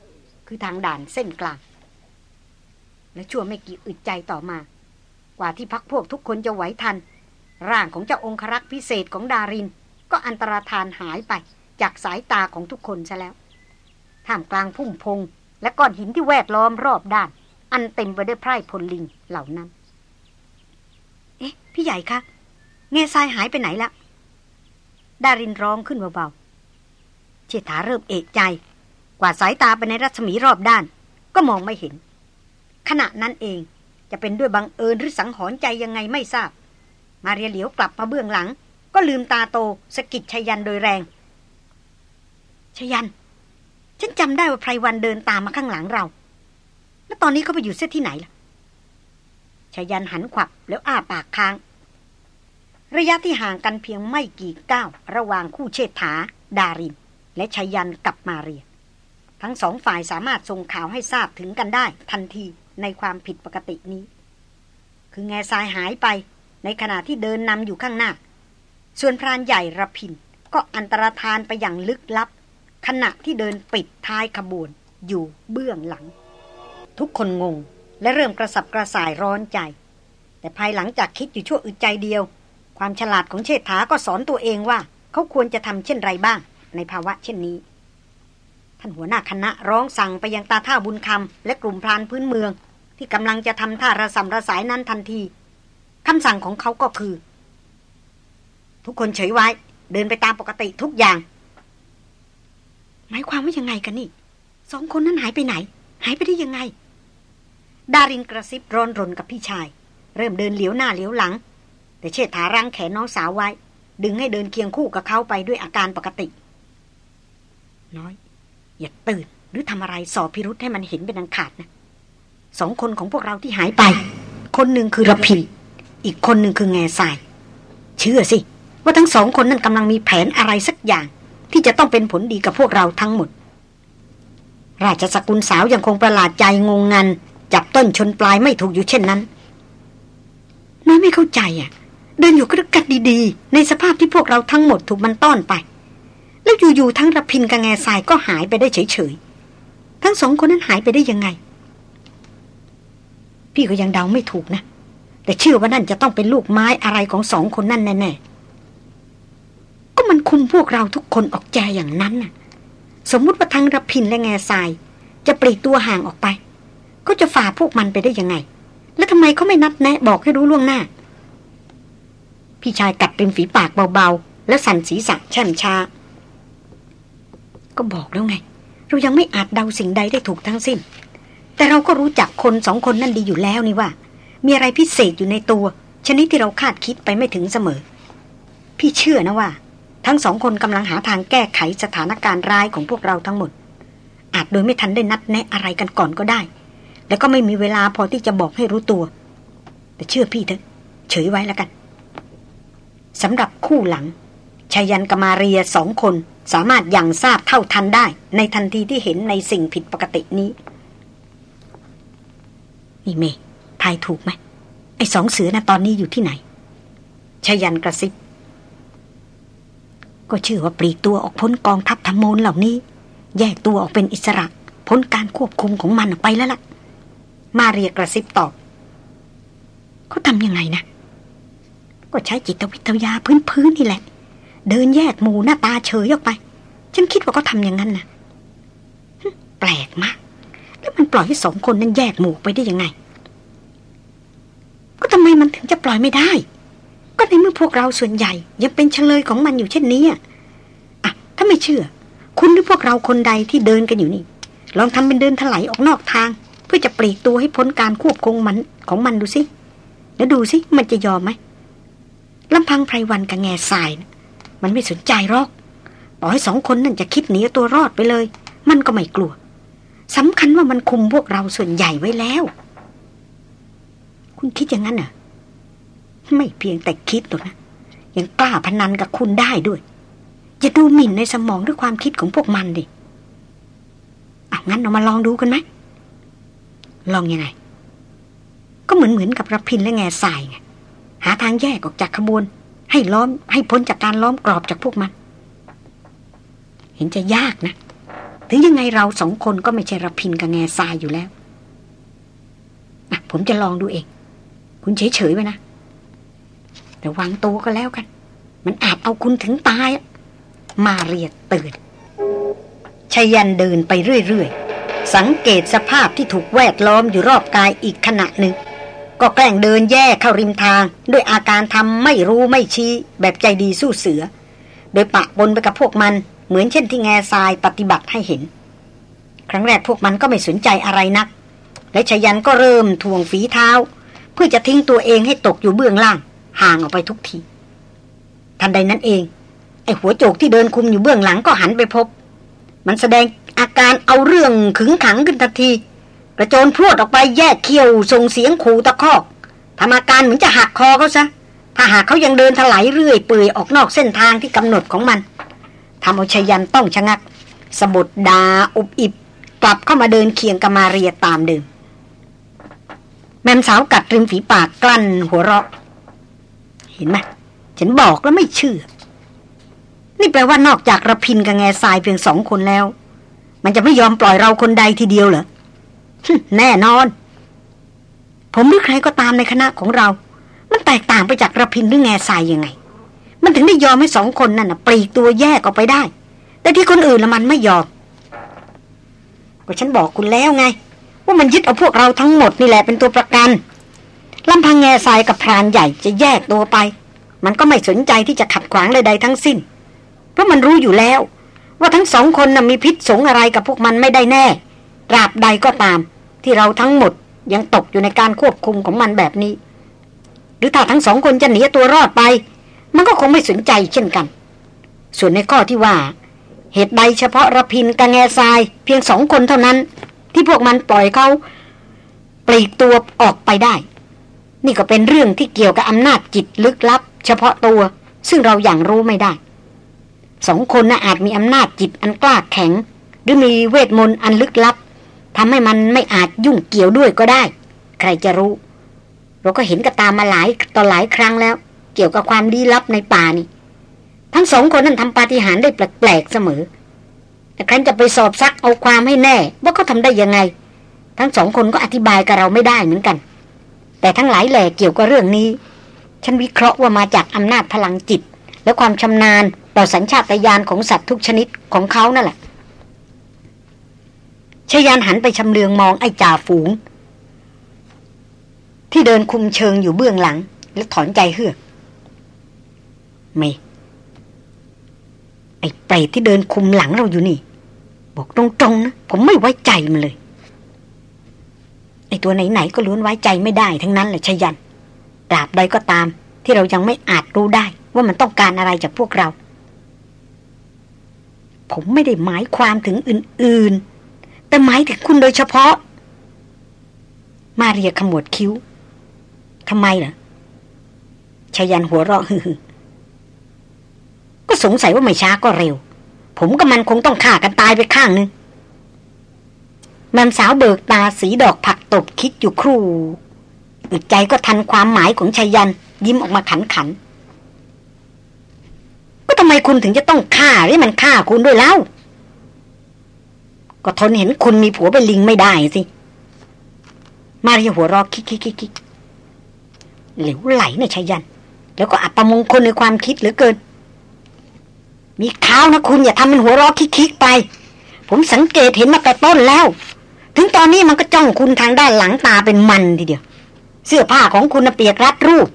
คือทางด่านเส้นกลาง และชั่วไม่กี่อึดใจต่อมา กว่าที่พักพวกทุกคนจะไหวทัน ร่างของเจ้าองครักษ์พิเศษของดาริน ก็อันตรธานหายไปจากสายตาของทุกคนซะแล้วท่ามกลางพุ่มพง และก้อนหินที่แวดล้อมรอบด้าน อันเต็มไปด้วยไพร่พลลิงเหล่านั้น พี่ใหญ่คะเงซายหายไปไหนละดารินร้องขึ้นเบาๆเชษฐาเริ่มเอกใจ กว่าสายตาไปในรัศมีรอบด้าน ก็มองไม่เห็น ขณะนั้นเองจะเป็นด้วยบังเอิญหรือสังหรณ์ใจยังไงไม่ทราบ มาเรียเหลียวกลับมาเบื้องหลัง ก็ลืมตาโตสกิดชยันโดยแรงชยัน ฉันจำได้ว่าไพรวันเดินตามมาข้างหลังเรา แล้วตอนนี้เขาไปอยู่เส้นที่ไหนล่ะ ชายันหันขวับแล้วอ้าปากค้าง ระยะที่ห่างกันเพียงไม่กี่ก้าว ระหว่างคู่เชษฐา ดาริน และชายันกับมาเรีย ทั้งสองฝ่ายสามารถส่งข่าวให้ทราบถึงกันได้ ทันทีในความผิดปกตินี้ คือแง่ทรายหายไป ในขณะที่เดินนำอยู่ข้างหน้า ส่วนพรานใหญ่ระพินก็อันตรธานไปอย่างลึกลับ ขณะที่เดินปิดท้ายขบวนอยู่เบื้องหลัง ทุกคนงง และเริ่มกระสับกระส่ายร้อนใจ แต่ภายหลังจากคิดอยู่ชั่วอึดใจเดียว ความฉลาดของเชษฐาก็สอนตัวเองว่า เขาควรจะทำเช่นไรบ้าง ในภาวะเช่นนี้ ท่านหัวหน้าคณะร้องสั่งไปยังตาท่าบุญคำและกลุ่มพรานพื้นเมือง ที่กำลังจะทำท่าระสำระสายนั้นทันทีคำสั่งของเขาก็คือ ทุกคนเฉยไว้ เดินไปตามปกติทุกอย่าง หมายความว่ายังไงกันนี่สองคนนั้นหายไปไหน หายไปได้ยังไง ดารินกระซิบร้อนรนกับพี่ชาย เริ่มเดินเหลียวหน้าเหลียวหลัง แต่เชิดถารังแขนน้องสาวไว้ ดึงให้เดินเคียงคู่กับเขาไปด้วยอาการปกติ น้อย อย่าตื่นหรือทำอะไรสอบพิรุษให้มันเห็นเป็นอันขาดนะสองคนของพวกเราที่หายไป คนหนึ่งคือระพินอีกคนหนึ่งคือแง่ทราย เชื่อสิ ว่าทั้งสองคนนั้นกำลังมีแผนอะไรสักอย่าง ที่จะต้องเป็นผลดีกับพวกเราทั้งหมด ราชสกุลสาวยังคงประหลาดใจงงงัน จับต้นชนปลายไม่ถูกอยู่เช่นนั้นน้อยไม่เข้าใจอะ เดินอยู่กระกัดดีๆ ในสภาพที่พวกเราทั้งหมดถูกมันต้อนไป แล้วอยู่ๆทั้งระพินกับแง่ทรายก็หายไปได้เฉยๆ ทั้งสองคนนั้นหายไปได้ยังไง พี่ก็ยังเดาไม่ถูกนะ แต่เชื่อว่านั่นจะต้องเป็นลูกไม้อะไรของสองคนนั่นแน่ๆ ก็มันคุมพวกเราทุกคนออกแจอย่างนั้นน่ะ สมมุติว่าทั้งระพินและแง่ทราย จะปลีกตัวห่างออกไป ก็จะฝ่าพวกมันไปได้ยังไง แล้วทำไมเขาไม่นัดแนะบอกให้รู้ล่วงหน้า พี่ชายกัดเป็นฝีปากเบาๆ แล้วสั่นศีรษะแช่มชาก็บอกแล้วไง เรายังไม่อาจเดาสิ่งใดได้ถูกทั้งสิ้น แต่เราก็รู้จักคนสองคนนั่นดีอยู่แล้วนี่ว่า มีอะไรพิเศษอยู่ในตัว ชนิดที่เราคาดคิดไปไม่ถึงเสมอ พี่เชื่อนะว่า ทั้งสองคนกำลังหาทางแก้ไขสถานการณ์ร้ายของพวกเราทั้งหมด อาจโดยไม่ทันได้นัดแนะอะไรกันก่อนก็ได้ แล้วก็ไม่มีเวลาพอที่จะบอกให้รู้ตัว แต่เชื่อพี่เถอะ เฉยไว้แล้วกันสำหรับคู่หลังชายันกมาเรียสองคนสามารถยังทราบเท่าทันได้ ในทันทีที่เห็นในสิ่งผิดปกตินี้ นี่เมย์ทายถูกไหมไอ้สองเสือนะตอนนี้อยู่ที่ไหนชายันกระซิบ ก็ชื่อว่าปลีกตัวออกพ้นกองทัพธรรมโมนเหล่านี้ แยกตัวออกเป็นอิสระ พ้นการควบคุมของมันออกไปแล้วล่ะ มาเรียกระซิบตอบเขาทำยังไงนะ ก็ใช้จิตวิทยาพื้นๆนี่แหละ เดินแยกหมู่หน้าตาเฉยออกไป ฉันคิดว่าเขาทำอย่างนั้นนะแปลกมาก แล้วมันปล่อยให้สองคนนั้นแยกหมู่ไปได้ยังไง ก็ทำไมมันถึงจะปล่อยไม่ได้ ก็ในเมื่อพวกเราส่วนใหญ่ยังเป็นเฉลยของมันอยู่เช่นนี้อะถ้าไม่เชื่อ คุณหรือพวกเราคนใดที่เดินกันอยู่นี่ ลองทำเป็นเดินถลายออกนอกทาง พื่อจะปลีกตัวให้พ้นการควบคุมมันของมันดูสิแล้วดูสิมันจะยอมไหมลำพังไพรวันกับแง่ทรายมันไม่สนใจหรอกต่อให้สองคนนั่นจะคิดหนีตัวรอดไปเลย มันก็ไม่กลัวสำคัญว่ามันคุมพวกเราส่วนใหญ่ไว้แล้ว คุณคิดอย่างนั้นเหรอไม่เพียงแต่คิดหรอกนะยังกล้าพนันกับคุณได้ด้วยอย่าดูหมิ่นในสมองด้วยความคิดของพวกมันดิเอางั้นเรามาลองดูกันไหม ลองยังไง ก็เหมือนเหมือนกับรพินและแง่สายไงหาทางแยกออกจากขบวน ให้ล้อมให้พ้นจากการล้อมกรอบจากพวกมัน เห็นจะยากนะ ถึงยังไงเราสองคนก็ไม่ใช่รพินกับแง่ทรายอยู่แล้วผมจะลองดูเอง คุณเฉยๆไปนะแต่วางตัวก็แล้วกัน มันอาจเอาคุณถึงตาย มาเรียดตื่นชายันเดินไปเรื่อยๆ สังเกตสภาพที่ถูกแวดล้อมอยู่รอบกายอีกขณะหนึ่ง ก็แกล้งเดินแย่เข้าริมทาง ด้วยอาการทำไม่รู้ไม่ชี้ แบบใจดีสู้เสือ โดยปะบนไปกับพวกมันเหมือนเช่นที่แง่ทรายปฏิบัติให้เห็น ครั้งแรกพวกมันก็ไม่สนใจอะไรนัก และชยันก็เริ่มทวงฝีเท้า เพื่อจะทิ้งตัวเองให้ตกอยู่เบื้องล่าง ห่างออกไปทุกทีทันใดนั้นเองไอหัวโจกที่เดินคุมอยู่เบื้องหลังก็หันไปพบ มันแสดง อาการเอาเรื่องขึงขังขึ้นทันทีกระโจนพรวดออกไปแยกเขี้ยวส่งเสียงขู่ตะคอกทำอาการเหมือนจะหักคอเขาซะ ถ้าหากเขายังเดินถลายเรื่อยเปื่อยออกนอกเส้นทางที่กำหนดของมันทำเอาชยันต้องชะงักสะบดดาอุบอิบกลับเข้ามาเดินเคียงกับมาเรียตามเดิม แม่สาวกัดริมฝีปากกลั้นหัวเราะ เห็นไหมฉันบอกแล้วไม่เชื่อ นี่แปลว่านอกจากระพินกับแง่ทรายเพียงสองคนแล้ว มันจะไม่ยอมปล่อยเราคนใดทีเดียวเหรอแน่นอน ผมหรือใครก็ตามในคณะของเรา มันแตกต่างไปจากระพินหรือแง่ทรายยังไง มันถึงได้ยอมให้สองคนนั่นนะปลีกตัวแยกออกไปได้ แต่ที่คนอื่นละมันไม่ยอม ก็ฉันบอกคุณแล้วไง ว่ามันยึดเอาพวกเราทั้งหมดนี่แหละเป็นตัวประกันลำพังแง่ทรายกับพรานใหญ่จะแยกตัวไป มันก็ไม่สนใจที่จะขัดขวางใดๆทั้งสิ้น เพราะมันรู้อยู่แล้ว ว่าทั้งสองคนน่ะมีพิษสงอะไรกับพวกมันไม่ได้แน่ ราบใดก็ตาม ที่เราทั้งหมดยังตกอยู่ในการควบคุมของมันแบบนี้ หรือถ้าทั้งสองคนจะหนีตัวรอดไป มันก็คงไม่สนใจเช่นกัน ส่วนในข้อที่ว่า เหตุใดเฉพาะระพินกับแงทราย เพียงสองคนเท่านั้น ที่พวกมันปล่อยเขาปลีกตัวออกไปได้ นี่ก็เป็นเรื่องที่เกี่ยวกับอำนาจจิตลึกลับ เฉพาะตัวซึ่งเราอย่างรู้ไม่ได้ สองคนน่ะอาจมีอำนาจจิตอันกล้าแข็ง หรือมีเวทมนต์อันลึกลับทำให้มันไม่อาจยุ่งเกี่ยวด้วยก็ได้ ใครจะรู้ เราก็เห็นกับตามาหลายต่อหลายครั้งแล้ว เกี่ยวกับความลี้ลับในป่านี่ ทั้งสองคนนั้นทำปาฏิหาริย์ได้แปลกๆเสมอ แต่ครั้นจะไปสอบซักเอาความให้แน่ ว่าเขาทำได้ยังไง ทั้งสองคนก็อธิบายกับเราไม่ได้เหมือนกัน แต่ทั้งหลายแหล่เกี่ยวกับเรื่องนี้ ฉันวิเคราะห์ว่ามาจากอำนาจพลังจิต และความชำนาญต่อสัญชาตญาณของสัตว์ทุกชนิดของเขานั่นแหละชยานหันไปชำเลืองมองไอ้จ่าฝูง ที่เดินคุมเชิงอยู่เบื้องหลัง และถอนใจเฮือกไม่ไอ้เปรตที่เดินคุมหลังเราอยู่นี่ บอกตรงๆนะผมไม่ไว้ใจมันเลยไอ้ตัวไหนๆก็ล้วนไว้ใจไม่ได้ทั้งนั้นแหละชยันตราบใดก็ตามที่เรายังไม่อาจรู้ได้ ว่ามันต้องการอะไรจากพวกเรา ผมไม่ได้หมายความถึงอื่น ๆ แต่หมายถึงคุณโดยเฉพาะ มาเรียขมวดคิ้วทำไมล่ะชยันหัวเราะฮือก็สงสัยว่าไม่ช้าก็เร็ว ผมกับมันคงต้องฆ่ากันตายไปข้างนึงแม่สาวเบิกตาสีดอกผักตบคิดอยู่ครู่อึดใจก็ทันความหมายของชายัน ยิ้มออกมาขันขัน ก็ทำไมคุณถึงจะต้องฆ่าหรือมันฆ่าคุณด้วยเล่า ก็ทนเห็นคุณมีผัวเป็นลิงไม่ได้สิ มาเรียหัวรอคิกคิกคิกเหลวไหลในชายัน แล้วก็อับประมงคลในความคิดเหลือเกิน มีข้าวนะคุณอย่าทำเป็นหัวรอคิกคิกไป ผมสังเกตเห็นมาแต่ต้นแล้ว ถึงตอนนี้มันก็จ้องคุณทางด้านหลังตาเป็นมันทีเดียว เสื้อผ้าของคุณเปียกรัดรูป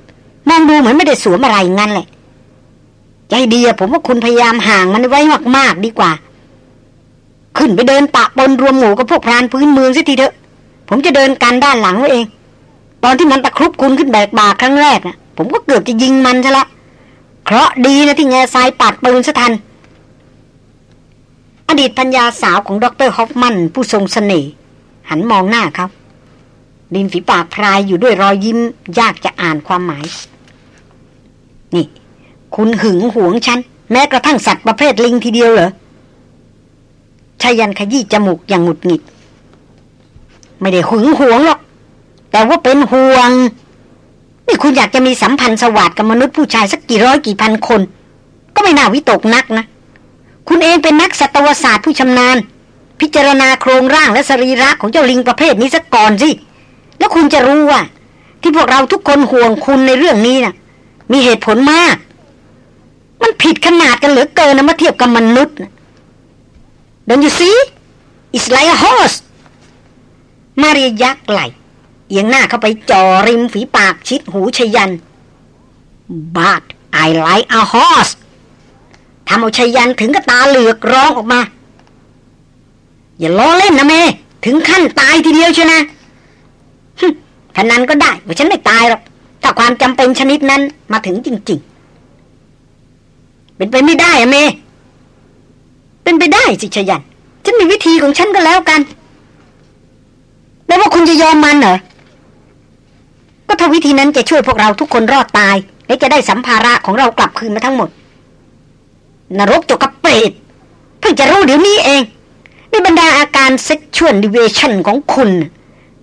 มองดูเหมือนไม่ได้สวมอะไรงั้นแหละ ใจดีอะผมว่าคุณพยายามห่างมันไว้มากๆดีกว่า ขึ้นไปเดินปะบนรวมหมู่กับพวกพรานพื้นเมืองสิทีเถอะ ผมจะเดินกันด้านหลังไว้เอง ตอนที่มันตะครุบคุณขึ้นแบกบาครั้งแรกนะผมก็เกือบจะยิงมันซะละเพราะดีนะที่แง่ทรายปัดปืนซะทัน อดีตพัญญาสาวของดรฮอฟมันผู้ทรงสเสน่ห์หันมองหน้าเขาริมฝีปากพรายอยู่ด้วยรอยยิ้มยากจะอ่านความหมาย นี่ คุณหึงหวงฉัน แม้กระทั่งสัตว์ประเภทลิงทีเดียวเหรอชายันขยี้จมูกอย่างหงุดหงิด ไม่ได้หึงหวงหรอก แต่ว่าเป็นห่วง นี่คุณอยากจะมีสัมพันธ์สวัสดิกับมนุษย์ผู้ชายสักกี่ร้อยกี่พันคน ก็ไม่น่าวิตกนักนะ คุณเองเป็นนักสัตวศาสตร์ผู้ชำนาญ พิจารณาโครงร่างและสรีระของเจ้าลิงประเภทนี้ซะก่อนสิ แล้วคุณจะรู้ว่า ที่พวกเราทุกคนห่วงคุณในเรื่องนี้นะ่ะ มีเหตุผลมาก มันผิดขนาดกันเหลือเกินนะมาเทียบกับมนุษย์ Don't you see it's like a horse มาเรียยักไหลเอียงหน้าเข้าไปจ่อริมฝีปากชิดหูชยัน but I like a horse ทำเอาชยันถึงกับตาเหลือกร้องออกมา อย่าล้อเล่นนะเม ถึงขั้นตายทีเดียวเชียวนะพนันก็ได้ว่าฉันไม่ตายหรอก ถ้าความจำเป็นชนิดนั้นมาถึงจริง ๆ เป็นไปไม่ได้อะเม เป็นไปได้สิชยัน ฉันมีวิธีของฉันก็แล้วกัน แล้วว่าคุณจะยอมมันเหรอ ก็ถ้าวิธีนั้นจะช่วยพวกเราทุกคนรอดตาย และจะได้สัมภาระของเรากลับคืนมาทั้งหมด นรกจกกับเปรตเพิ่งจะรู้เดี๋ยวนี้เอง ในบรรดาอาการ sexual deviation ของคุณ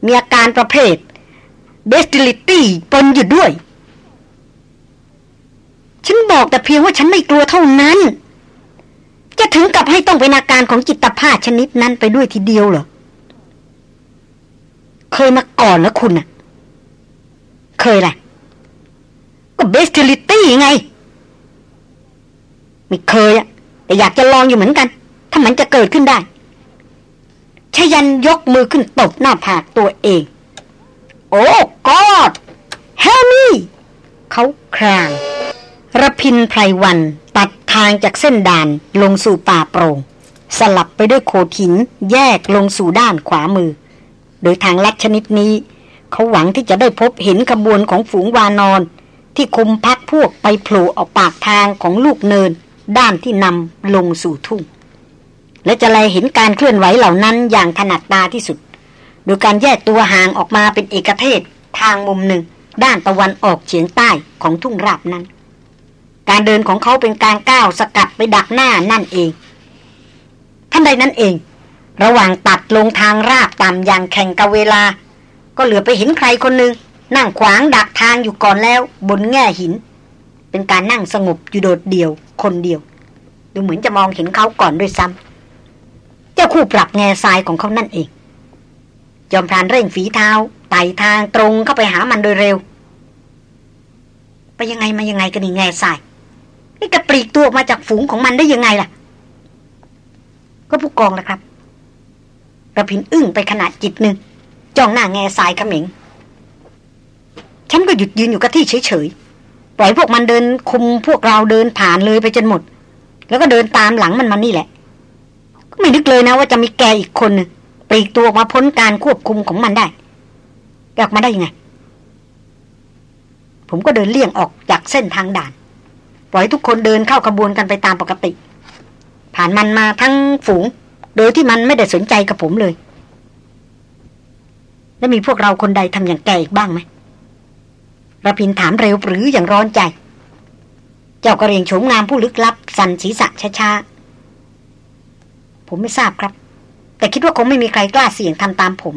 มีอาการประเภท bestiality ปนอยู่ด้วย ฉันบอกแต่เพียงว่าฉันไม่กลัวเท่านั้น จะถึงกับให้ต้องเป็นอาการของจิตภาพชนิดนั้นไปด้วยทีเดียวเหรอ เคยมาก่อนแล้วคุณน่ะเคยแหละก็ bestiality ไง ไม่เคยอะแต่อยากจะลองอยู่เหมือนกัน ถ้ามันจะเกิดขึ้นได้ชยันยกมือขึ้นตบหน้าผากตัวเอง Oh God help me เขาคราง ระพินไพรวันตัดทางจากเส้นด่านลงสู่ป่าโปรง่ง สลับไปด้วยโขดหินแยกลงสู่ด้านขวามือ โดยทางลัดชนิดนี้ เขาหวังที่จะได้พบเห็นขบวนของฝูงวานอน ที่คุมพักพวกไปโผล่ออกปากทางของลูกเนิน ด้านที่นำลงสู่ทุ่ง และจะไลเห็นการเคลื่อนไหวเหล่านั้นอย่างถนัดตาที่สุด โดยการแยกตัวห่างออกมาเป็นเอกเทศทางมุมหนึ่ง ด้านตะวันออกเฉียงใต้ของทุ่งราบนั้น การเดินของเขาเป็นการก้าวสกัดไปดักหน้านั่นเองท่านใดนั้นเอง ระหว่างตัดลงทางราบต่ำอย่างแข่งกับเวลา ก็เหลือไปเห็นใครคนหนึ่งนั่งขวางดักทางอยู่ก่อนแล้ว บนแง่หิน เป็นการนั่งสงบอยู่โดดเดี่ยว คนเดียว ดูเหมือนจะมองเห็นเขาก่อนด้วยซ้ำเจ้าคู่ปรับแง่ทรายของเขานั่นเอง จอมพรานเร่งฝีเท้าไต่ทางตรงเข้าไปหามันโดยเร็ว ไปยังไงมายังไงกันนี่แง่ทราย นี่จะปลีกตัวออกมาจากฝูงของมันได้ยังไงล่ะ ก็ผู้กองนะครับระพินอึ้งไปขนาดจิตหนึ่งจ้องหน้าแง่ทรายขมิงฉันก็หยุดยืนอยู่กับที่เฉยๆ ปล่อยพวกมันเดินคุมพวกเราเดินผ่านเลยไปจนหมด แล้วก็เดินตามหลังมันมานี่แหละ ก็ไม่นึกเลยนะว่าจะมีแกอีกคนนึงปลีกตัวออกมาพ้นการควบคุมของมันได้ออกมาได้ยังไง ผมก็เดินเลี่ยงออกจากเส้นทางด่าน ปล่อยทุกคนเดินเข้าขบวนกันไปตามปกติ ผ่านมันมาทั้งฝูง โดยที่มันไม่ได้สนใจกับผมเลย แล้วมีพวกเราคนใดทำอย่างแกอีกบ้างไหมระพินถามเร็วหรืออย่างร้อนใจ เจ้ากระเรียงโฉมงามผู้ลึกลับ สันศีษะช้าๆ ผมไม่ทราบครับ แต่คิดว่าคงไม่มีใครกล้าเสี่ยงทำตามผม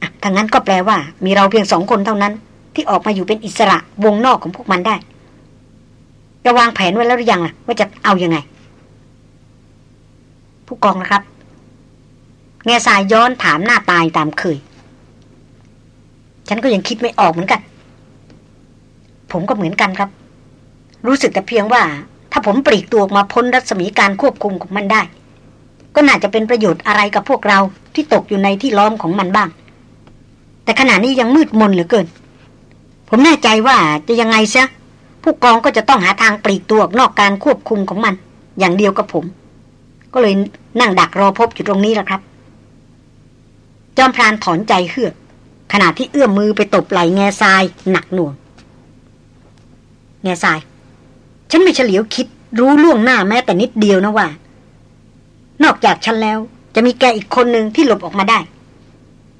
อะถ้างั้นก็แปลว่า มีเราเพียงสองคนเท่านั้น ที่ออกมาอยู่เป็นอิสระวงนอกของพวกมันได้ จะวางแผนไว้แล้วหรือยังล่ะ ว่าจะเอาอยัางไง ผู้กองนะครับ แง่สายย้อนถามหน้าตายตามเคย ฉันก็ยังคิดไม่ออกเหมือนกัน ผมก็เหมือนกันครับ รู้สึกแต่เพียงว่า ถ้าผมปลีกตัวออกมาพ้นรัศมีการควบคุมของมันได้ ก็น่าจะเป็นประโยชน์อะไรกับพวกเราที่ตกอยู่ในที่ล้อมของมันบ้าง แต่ขณะนี้ยังมืดมนเหลือเกิน ผมแน่ใจว่าจะยังไงเสีย ผู้กองก็จะต้องหาทางปลีกตัวออกนอกการควบคุมของมัน อย่างเดียวกับผม ก็เลยนั่งดักรอพบอยู่ตรงนี้แหละครับ จอมพรานถอนใจเฮือกขณะที่เอื้อมมือไปตบไหลแง่ทรายหนักหน่วง แง่ทราย ฉันไม่เฉลียวคิดรู้ล่วงหน้าแม้แต่นิดเดียวนะว่า นอกจากฉันแล้ว จะมีแกอีกคนหนึ่งที่หลบออกมาได้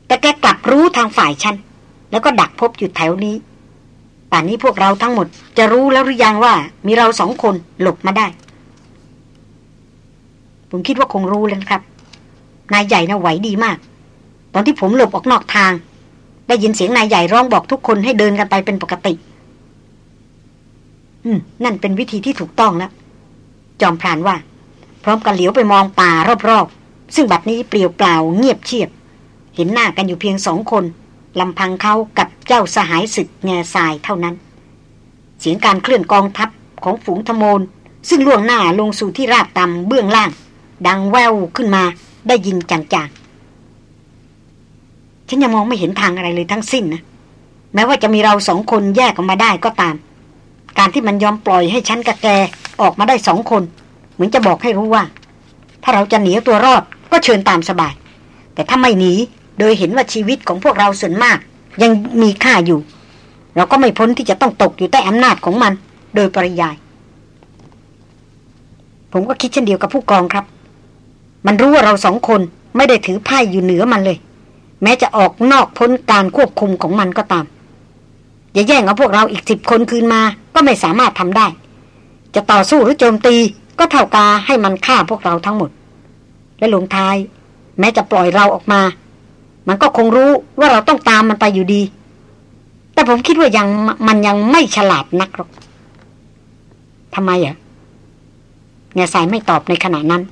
แต่แกกลับรู้ทางฝ่ายฉัน แล้วก็ดักพบอยู่แถวนี้ ป่านนี้พวกเราทั้งหมด จะรู้แล้วหรือยังว่ามีเราสองคนหลบมาได้ ผมคิดว่าคงรู้แล้วครับ นายใหญ่นะไหวดีมาก ตอนที่ผมหลบออกนอกทาง ได้ยินเสียงนายใหญ่ร้องบอกทุกคนให้เดินกันไปเป็นปกติ อืม นั่นเป็นวิธีที่ถูกต้องแล้ว จอมพรานว่า พร้อมกันเหลียวไปมองป่ารอบๆ ซึ่งบัดนี้เปลี่ยวเปล่าเงียบเชียบ เห็นหน้ากันอยู่เพียงสองคน ลำพังเขากับเจ้าสหายศึกแง่ทรายเท่านั้น เสียงการเคลื่อนกองทัพของฝูงธโมนซึ่งล่วงหน้าลงสู่ที่ราบต่ำเบื้องล่าง ดังแววขึ้นมาได้ยินจางๆ ฉันยังมองไม่เห็นทางอะไรเลยทั้งสิ้นนะ แม้ว่าจะมีเราสองคนแยกออกมาได้ก็ตาม การที่มันยอมปล่อยให้ฉันกับแกออกมาได้สองคน เหมือนจะบอกให้รู้ว่า ถ้าเราจะหนีตัวรอดก็เชิญตามสบาย แต่ถ้าไม่หนี โดยเห็นว่าชีวิตของพวกเราส่วนมาก ยังมีค่าอยู่ เราก็ไม่พ้นที่จะต้องตกอยู่ใต้อำนาจของมัน โดยปริยาย ผมก็คิดเช่นเดียวกับผู้กองครับ มันรู้ว่าเราสองคนไม่ได้ถือไพ่อยู่เหนือมันเลย แม้จะออกนอกพ้นการควบคุมของมันก็ตามอย่าแย่งเอาพวกเราอีกสิบคนคืนมา ก็ไม่สามารถทำได้ จะต่อสู้หรือโจมตีก็เท่ากาให้มันฆ่าพวกเราทั้งหมด และลงท้าย แม้จะปล่อยเราออกมา มันก็คงรู้ว่าเราต้องตามมันไปอยู่ดี แต่ผมคิดว่ายังมันยังไม่ฉลาดนักหรอกทำไมอะแง่สายไม่ตอบในขณะนั้น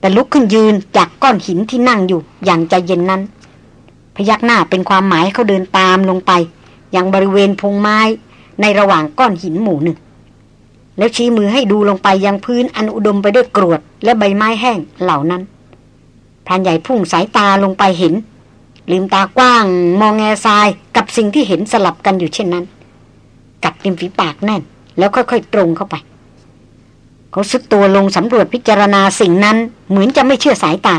แต่ลุกขึ้นยืนจากก้อนหินที่นั่งอยู่อย่างใจเย็นนั้น พยักหน้าเป็นความหมายเขาเดินตามลงไป ยังบริเวณพงไม้ในระหว่างก้อนหินหมู่หนึ่ง แล้วชี้มือให้ดูลงไปยังพื้นอันอุดมไปด้วยกรวดและใบไม้แห้งเหล่านั้นพรานใหญ่พุ่งสายตาลงไปเห็น ลืมตากว้าง มองแง่ทรายกับสิ่งที่เห็นสลับกันอยู่เช่นนั้น กัดริมฝีปากแน่น แล้วค่อยๆตรงเข้าไป เขาซึกตัวลงสำรวจพิจารณาสิ่งนั้นเหมือนจะไม่เชื่อสายตา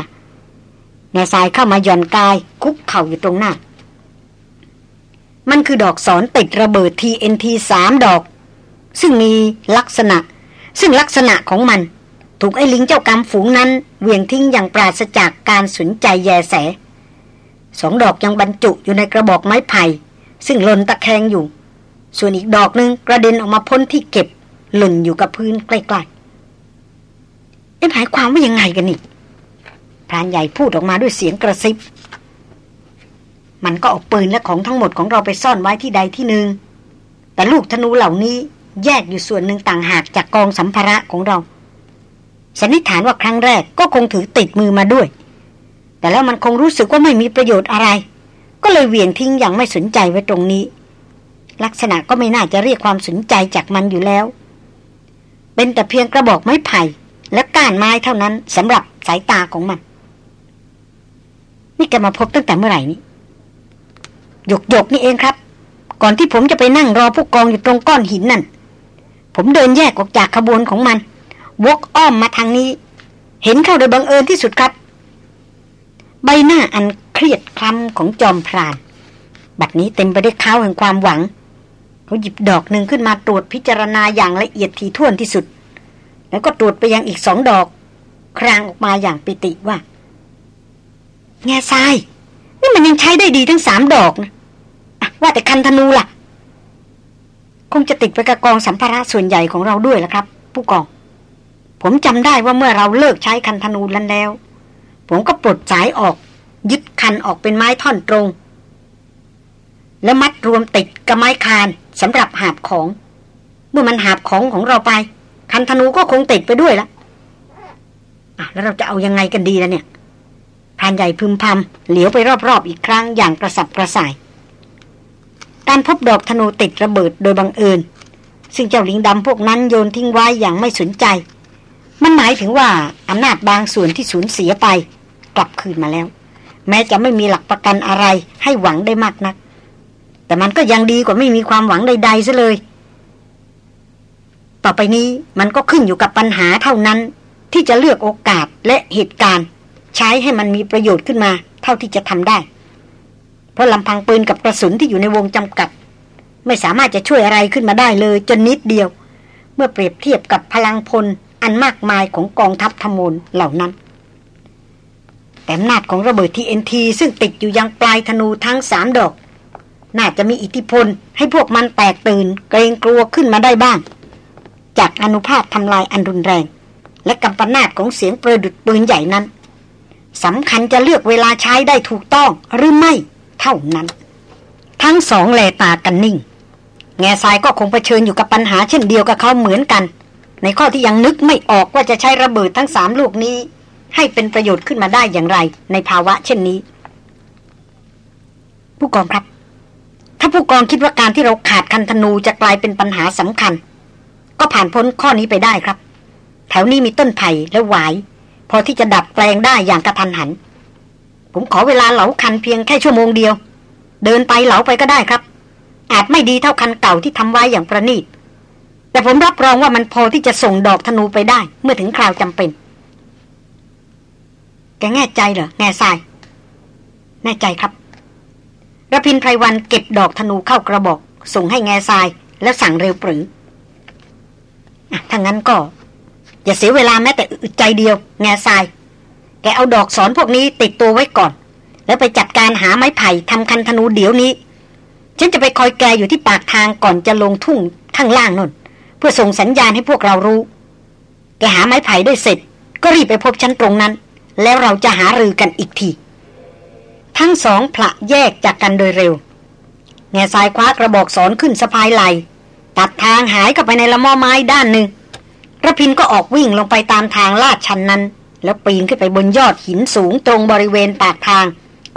แง่ทรายเข้ามาหย่อนกาย คุกเข่าอยู่ตรงหน้า มันคือดอกสอนติดระเบิด TNT สามดอก ซึ่งมีลักษณะ ซึ่งลักษณะของมัน ถูกไอ้ลิงเจ้ากรรมฝูงนั้น เวียงทิ้งอย่างปราศจากการสนใจแยแส สองดอกยังบรรจุอยู่ในกระบอกไม้ไผ่ ซึ่งหล่นตะแคงอยู่ ส่วนอีกดอกหนึ่งกระเด็นออกมาพ้นที่เก็บ หล่นอยู่กับพื้นใกล้ๆเอ็มหายความว่ายังไงกันนี่พรานใหญ่พูดออกมาด้วยเสียงกระซิบ มันก็เอาปืนและของทั้งหมดของเราไปซ่อนไว้ที่ใดที่หนึ่งแต่ลูกธนูเหล่านี้แยกอยู่ส่วนหนึ่งต่างหากจากกองสัมภาระของเราสันนิษฐานว่าครั้งแรกก็คงถือติดมือมาด้วย แต่แล้วมันคงรู้สึกว่าไม่มีประโยชน์อะไร ก็เลยเวียงทิ้งอย่างไม่สนใจไว้ตรงนี้ ลักษณะก็ไม่น่าจะเรียกความสนใจจากมันอยู่แล้ว เป็นแต่เพียงกระบอกไม้ไผ่ และก้านไม้เท่านั้นสำหรับสายตาของมัน นี่แกมาพบตั้งแต่เมื่อไหร่นี้หยกหยกนี่เองครับ ก่อนที่ผมจะไปนั่งรอผู้กองอยู่ตรงก้อนหินนั่น ผมเดินแยกออกจากขบวนของมัน วกอ้อมมาทางนี้ เห็นเข้าโดยบังเอิญที่สุดครับ ใบหน้าอันเครียดคล้ำของจอมพราน บัดนี้เต็มไปด้วยข้าวแห่งความหวัง เขาหยิบดอกหนึ่งขึ้นมาตรวจพิจารณาอย่างละเอียดถี่ถ้วนที่สุด แล้วก็ตรวจไปยังอีกสองดอก ครางออกมาอย่างปิติว่า แง่ทราย นี่มันยังใช้ได้ดีทั้งสามดอกนะว่าแต่คันธนูล่ะ คงจะติดไปกับกองสัมภาระส่วนใหญ่ของเราด้วยละครับ ผู้กอง ผมจำได้ว่าเมื่อเราเลิกใช้คันธนูลันแล้ว ผมก็ปลดสายออก ยึดคันออกเป็นไม้ท่อนตรง แล้วมัดรวมติดกับไม้คานสำหรับหาบของ เมื่อมันหาบของของเราไป คันธนูก็คงติดไปด้วยละอะแล้วเราจะเอายังไงกันดีล่ะเนี่ยพานใหญ่พึมพำเหลียวไปรอบๆอีกครั้งอย่างกระสับกระส่าย การพบดอกธนูติดระเบิดโดยบังเอิญ ซึ่งเจ้าลิงดำพวกนั้นโยนทิ้งไว้อย่างไม่สนใจ มันหมายถึงว่าอำนาจบางส่วนที่สูญเสียไป กลับคืนมาแล้ว แม้จะไม่มีหลักประกันอะไรให้หวังได้มากนัก แต่มันก็ยังดีกว่าไม่มีความหวังใดๆซะเลย ต่อไปนี้มันก็ขึ้นอยู่กับปัญหาเท่านั้น ที่จะเลือกโอกาสและเหตุการณ์ ใช้ให้มันมีประโยชน์ขึ้นมา เท่าที่จะทำได้ เพราะลำพังปืนกับกระสุนที่อยู่ในวงจำกัด ไม่สามารถจะช่วยอะไรขึ้นมาได้เลย จนนิดเดียว เมื่อเปรียบเทียบกับพลังพลอันมากมายของกองทัพธมูลเหล่านั้น แต่อำนาจของระเบิดทีเอ็นทีซึ่งติดอยู่ยังปลายธนูทั้งสามดอก น่าจะมีอิทธิพลให้พวกมันแตกตื่น เกรงกลัวขึ้นมาได้บ้าง จากอนุภาพทำลายอันรุนแรง และกำปนาตของเสียงประดุดปืนใหญ่นั้นสำคัญจะเลือกเวลาใช้ได้ถูกต้องหรือไม่เท่านั้น ทั้งสองแลตากันนิ่ง แง่ทรายก็คงเผชิญอยู่กับปัญหาเช่นเดียวกับเขาเหมือนกัน ในข้อที่ยังนึกไม่ออกว่าจะใช้ระเบิดทั้งสามลูกนี้ ให้เป็นประโยชน์ขึ้นมาได้อย่างไร ในภาวะเช่นนี้ ผู้กองครับ ถ้าผู้กองคิดว่าการที่เราขาดคันธนูจะกลายเป็นปัญหาสำคัญ ก็ผ่านพ้นข้อนี้ไปได้ครับ แถวนี้มีต้นไผ่และหวาย พอที่จะดับแปลงได้อย่างกระทันหัน ผมขอเวลาเหลาคันเพียงแค่ชั่วโมงเดียว เดินไปเหลาไปก็ได้ครับ อาจไม่ดีเท่าคันเก่าที่ทำไว้อย่างประณีตแต่ผมรับรองว่ามันพอที่จะส่งดอกธนูไปได้ เมื่อถึงคราวจำเป็น แกแน่ใจเหรอแง่ทราย แน่ใจครับระพินไพรวันเก็บดอกธนูเข้ากระบอก ส่งให้แง่ทราย แล้วสั่งเร็วปรือถ้างั้นก็ อย่าเสียเวลาแม้แต่อึดใจเดียว แง่ทราย แกเอาดอกสอนพวกนี้ติดตัวไว้ก่อน แล้วไปจัดการหาไม้ไผ่ทำคันธนูเดี๋ยวนี้ ฉันจะไปคอยแกอยู่ที่ปากทางก่อนจะลงทุ่งข้างล่างนนเพื่อส่งสัญญาณให้พวกเรารู้ แกหาไม้ไผ่ได้เสร็จ ก็รีบไปพบฉันตรงนั้น แล้วเราจะหารือกันอีกที ทั้งสองพละแยกจากกันโดยเร็ว แง่สายคว้ากระบอกสอนขึ้นสะพายไหลตัดทางหายเข้าไปในละม่อไม้ด้านหนึ่งระพินก็ออกวิ่งลงไปตามทางลาดชันนั้น แล้วปีนขึ้นไปบนยอดหินสูงตรงบริเวณปากทาง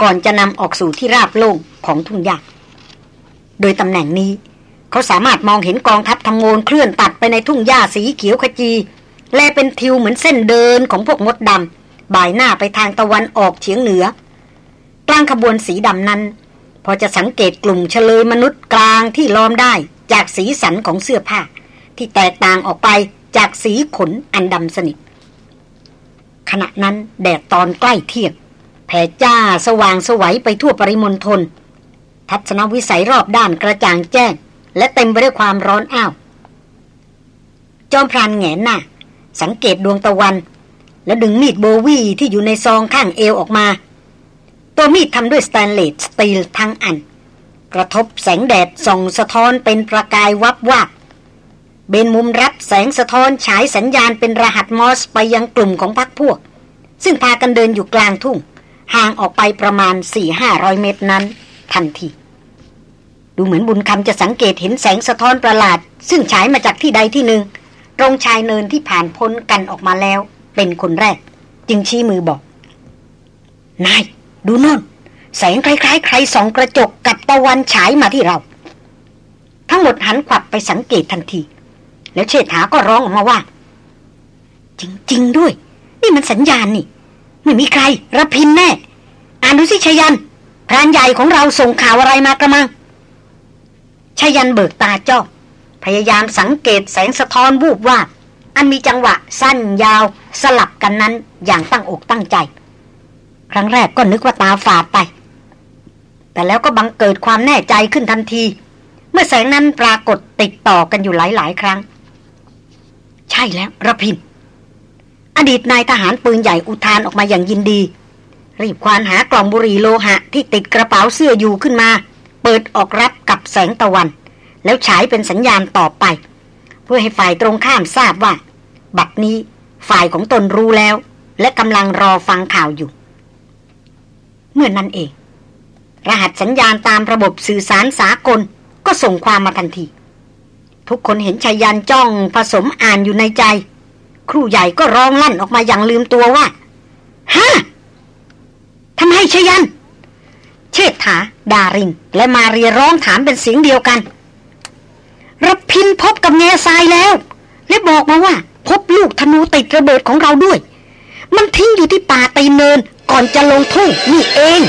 ก่อนจะนำออกสู่ที่ราบโล่งของทุ่งหญ้าโดยตำแหน่งนี้ เขาสามารถมองเห็นกองทัพทำงนเคลื่อนตัดไปในทุ่งหญ้าสีเขียวขจี และเป็นทิวเหมือนเส้นเดินของพวกมดดำ บ่ายหน้าไปทางตะวันออกเฉียงเหนือกลางขบวนสีดำนั้น พอจะสังเกตกลุ่มเฉลยมนุษย์กลางที่ล้อมได้จากสีสันของเสื้อผ้า ที่แตกต่างออกไปจากสีขนอันดำสนิท ขณะนั้นแดดตอนใกล้เที่ยงแผ่จ้าสว่างสวัยไปทั่วปริมณฑลทัศนวิสัยรอบด้านกระจ่างแจ้ง และเต็มไปด้วยความร้อนอ้าว จอมพรานแงนหน้า สังเกตดวงตะวัน แล้วดึงมีดโบวีที่อยู่ในซองข้างเอวออกมา ตัวมีดทำด้วยสแตนเลสสตีลทั้งอัน กระทบแสงแดดส่องสะท้อนเป็นประกายวับวาบเบนมุมรับแสงสะท้อนฉายสัญญาณเป็นรหัสมอสไปยังกลุ่มของพักพวก ซึ่งพากันเดินอยู่กลางทุ่ง ห่างออกไปประมาณสี่ห้าร้อยเมตรนั้น ทันทีดูเหมือนบุญคำจะสังเกตเห็นแสงสะท้อนประหลาด ซึ่งฉายมาจากที่ใดที่หนึ่งตรงชายเนินที่ผ่านพ้นกันออกมาแล้ว เป็นคนแรก จึงชี้มือบอก นาย ดูโน่นแสงคล้ายๆ ใครสองกระจกกับตะวันฉายมาที่เรา ทั้งหมดหันขวับไปสังเกตทันที แล้วเชษฐาก็ร้องออกมาว่า จริง ๆ ด้วย นี่มันสัญญาณนี่ ไม่มีใครรับพินแน่ อ่านดูสิชยันพรานใหญ่ของเราส่งข่าวอะไรมากระมังชยันเบิกตาจ้องพยายามสังเกตแสงสะท้อนวูบว่า อันมีจังหวะสั้นยาวสลับกันนั้นอย่างตั้งอกตั้งใจ ครั้งแรกก็นึกว่าตาฝาดไป แต่แล้วก็บังเกิดความแน่ใจขึ้นทันที เมื่อแสงนั้นปรากฏติดต่อกันอยู่หลาย ๆ ครั้ง ใช่แล้วระพิน อดีตนายทหารปืนใหญ่อุทานออกมาอย่างยินดี รีบควานหากล่องบุหรี่โลหะที่ติดกระเป๋าเสื้ออยู่ขึ้นมา เปิดออกรับกับแสงตะวัน แล้วฉายเป็นสัญญาณต่อไป เพื่อให้ฝ่ายตรงข้ามทราบว่า บัดนี้ฝ่ายของตนรู้แล้ว และกำลังรอฟังข่าวอยู่ เมื่อนนั้นเอง รหัสสัญญาณตามระบบสื่อสารสากลก็ส่งความมาทันที ทุกคนเห็นชายันจ้องผสมอ่านอยู่ในใจ ครูใหญ่ก็ร้องลั่นออกมาอย่างลืมตัวว่าฮะทำไมชายัน เชษฐา ดาริน และมาเรียร้องถามเป็นเสียงเดียวกัน รับพินพบกับแง่ทรายแล้ว และบอกมาว่า พบลูกธนูติดระเบิดของเราด้วย มันทิ้งอยู่ที่ป่าตีเนินก่อนจะลงทุ่งนี่เอง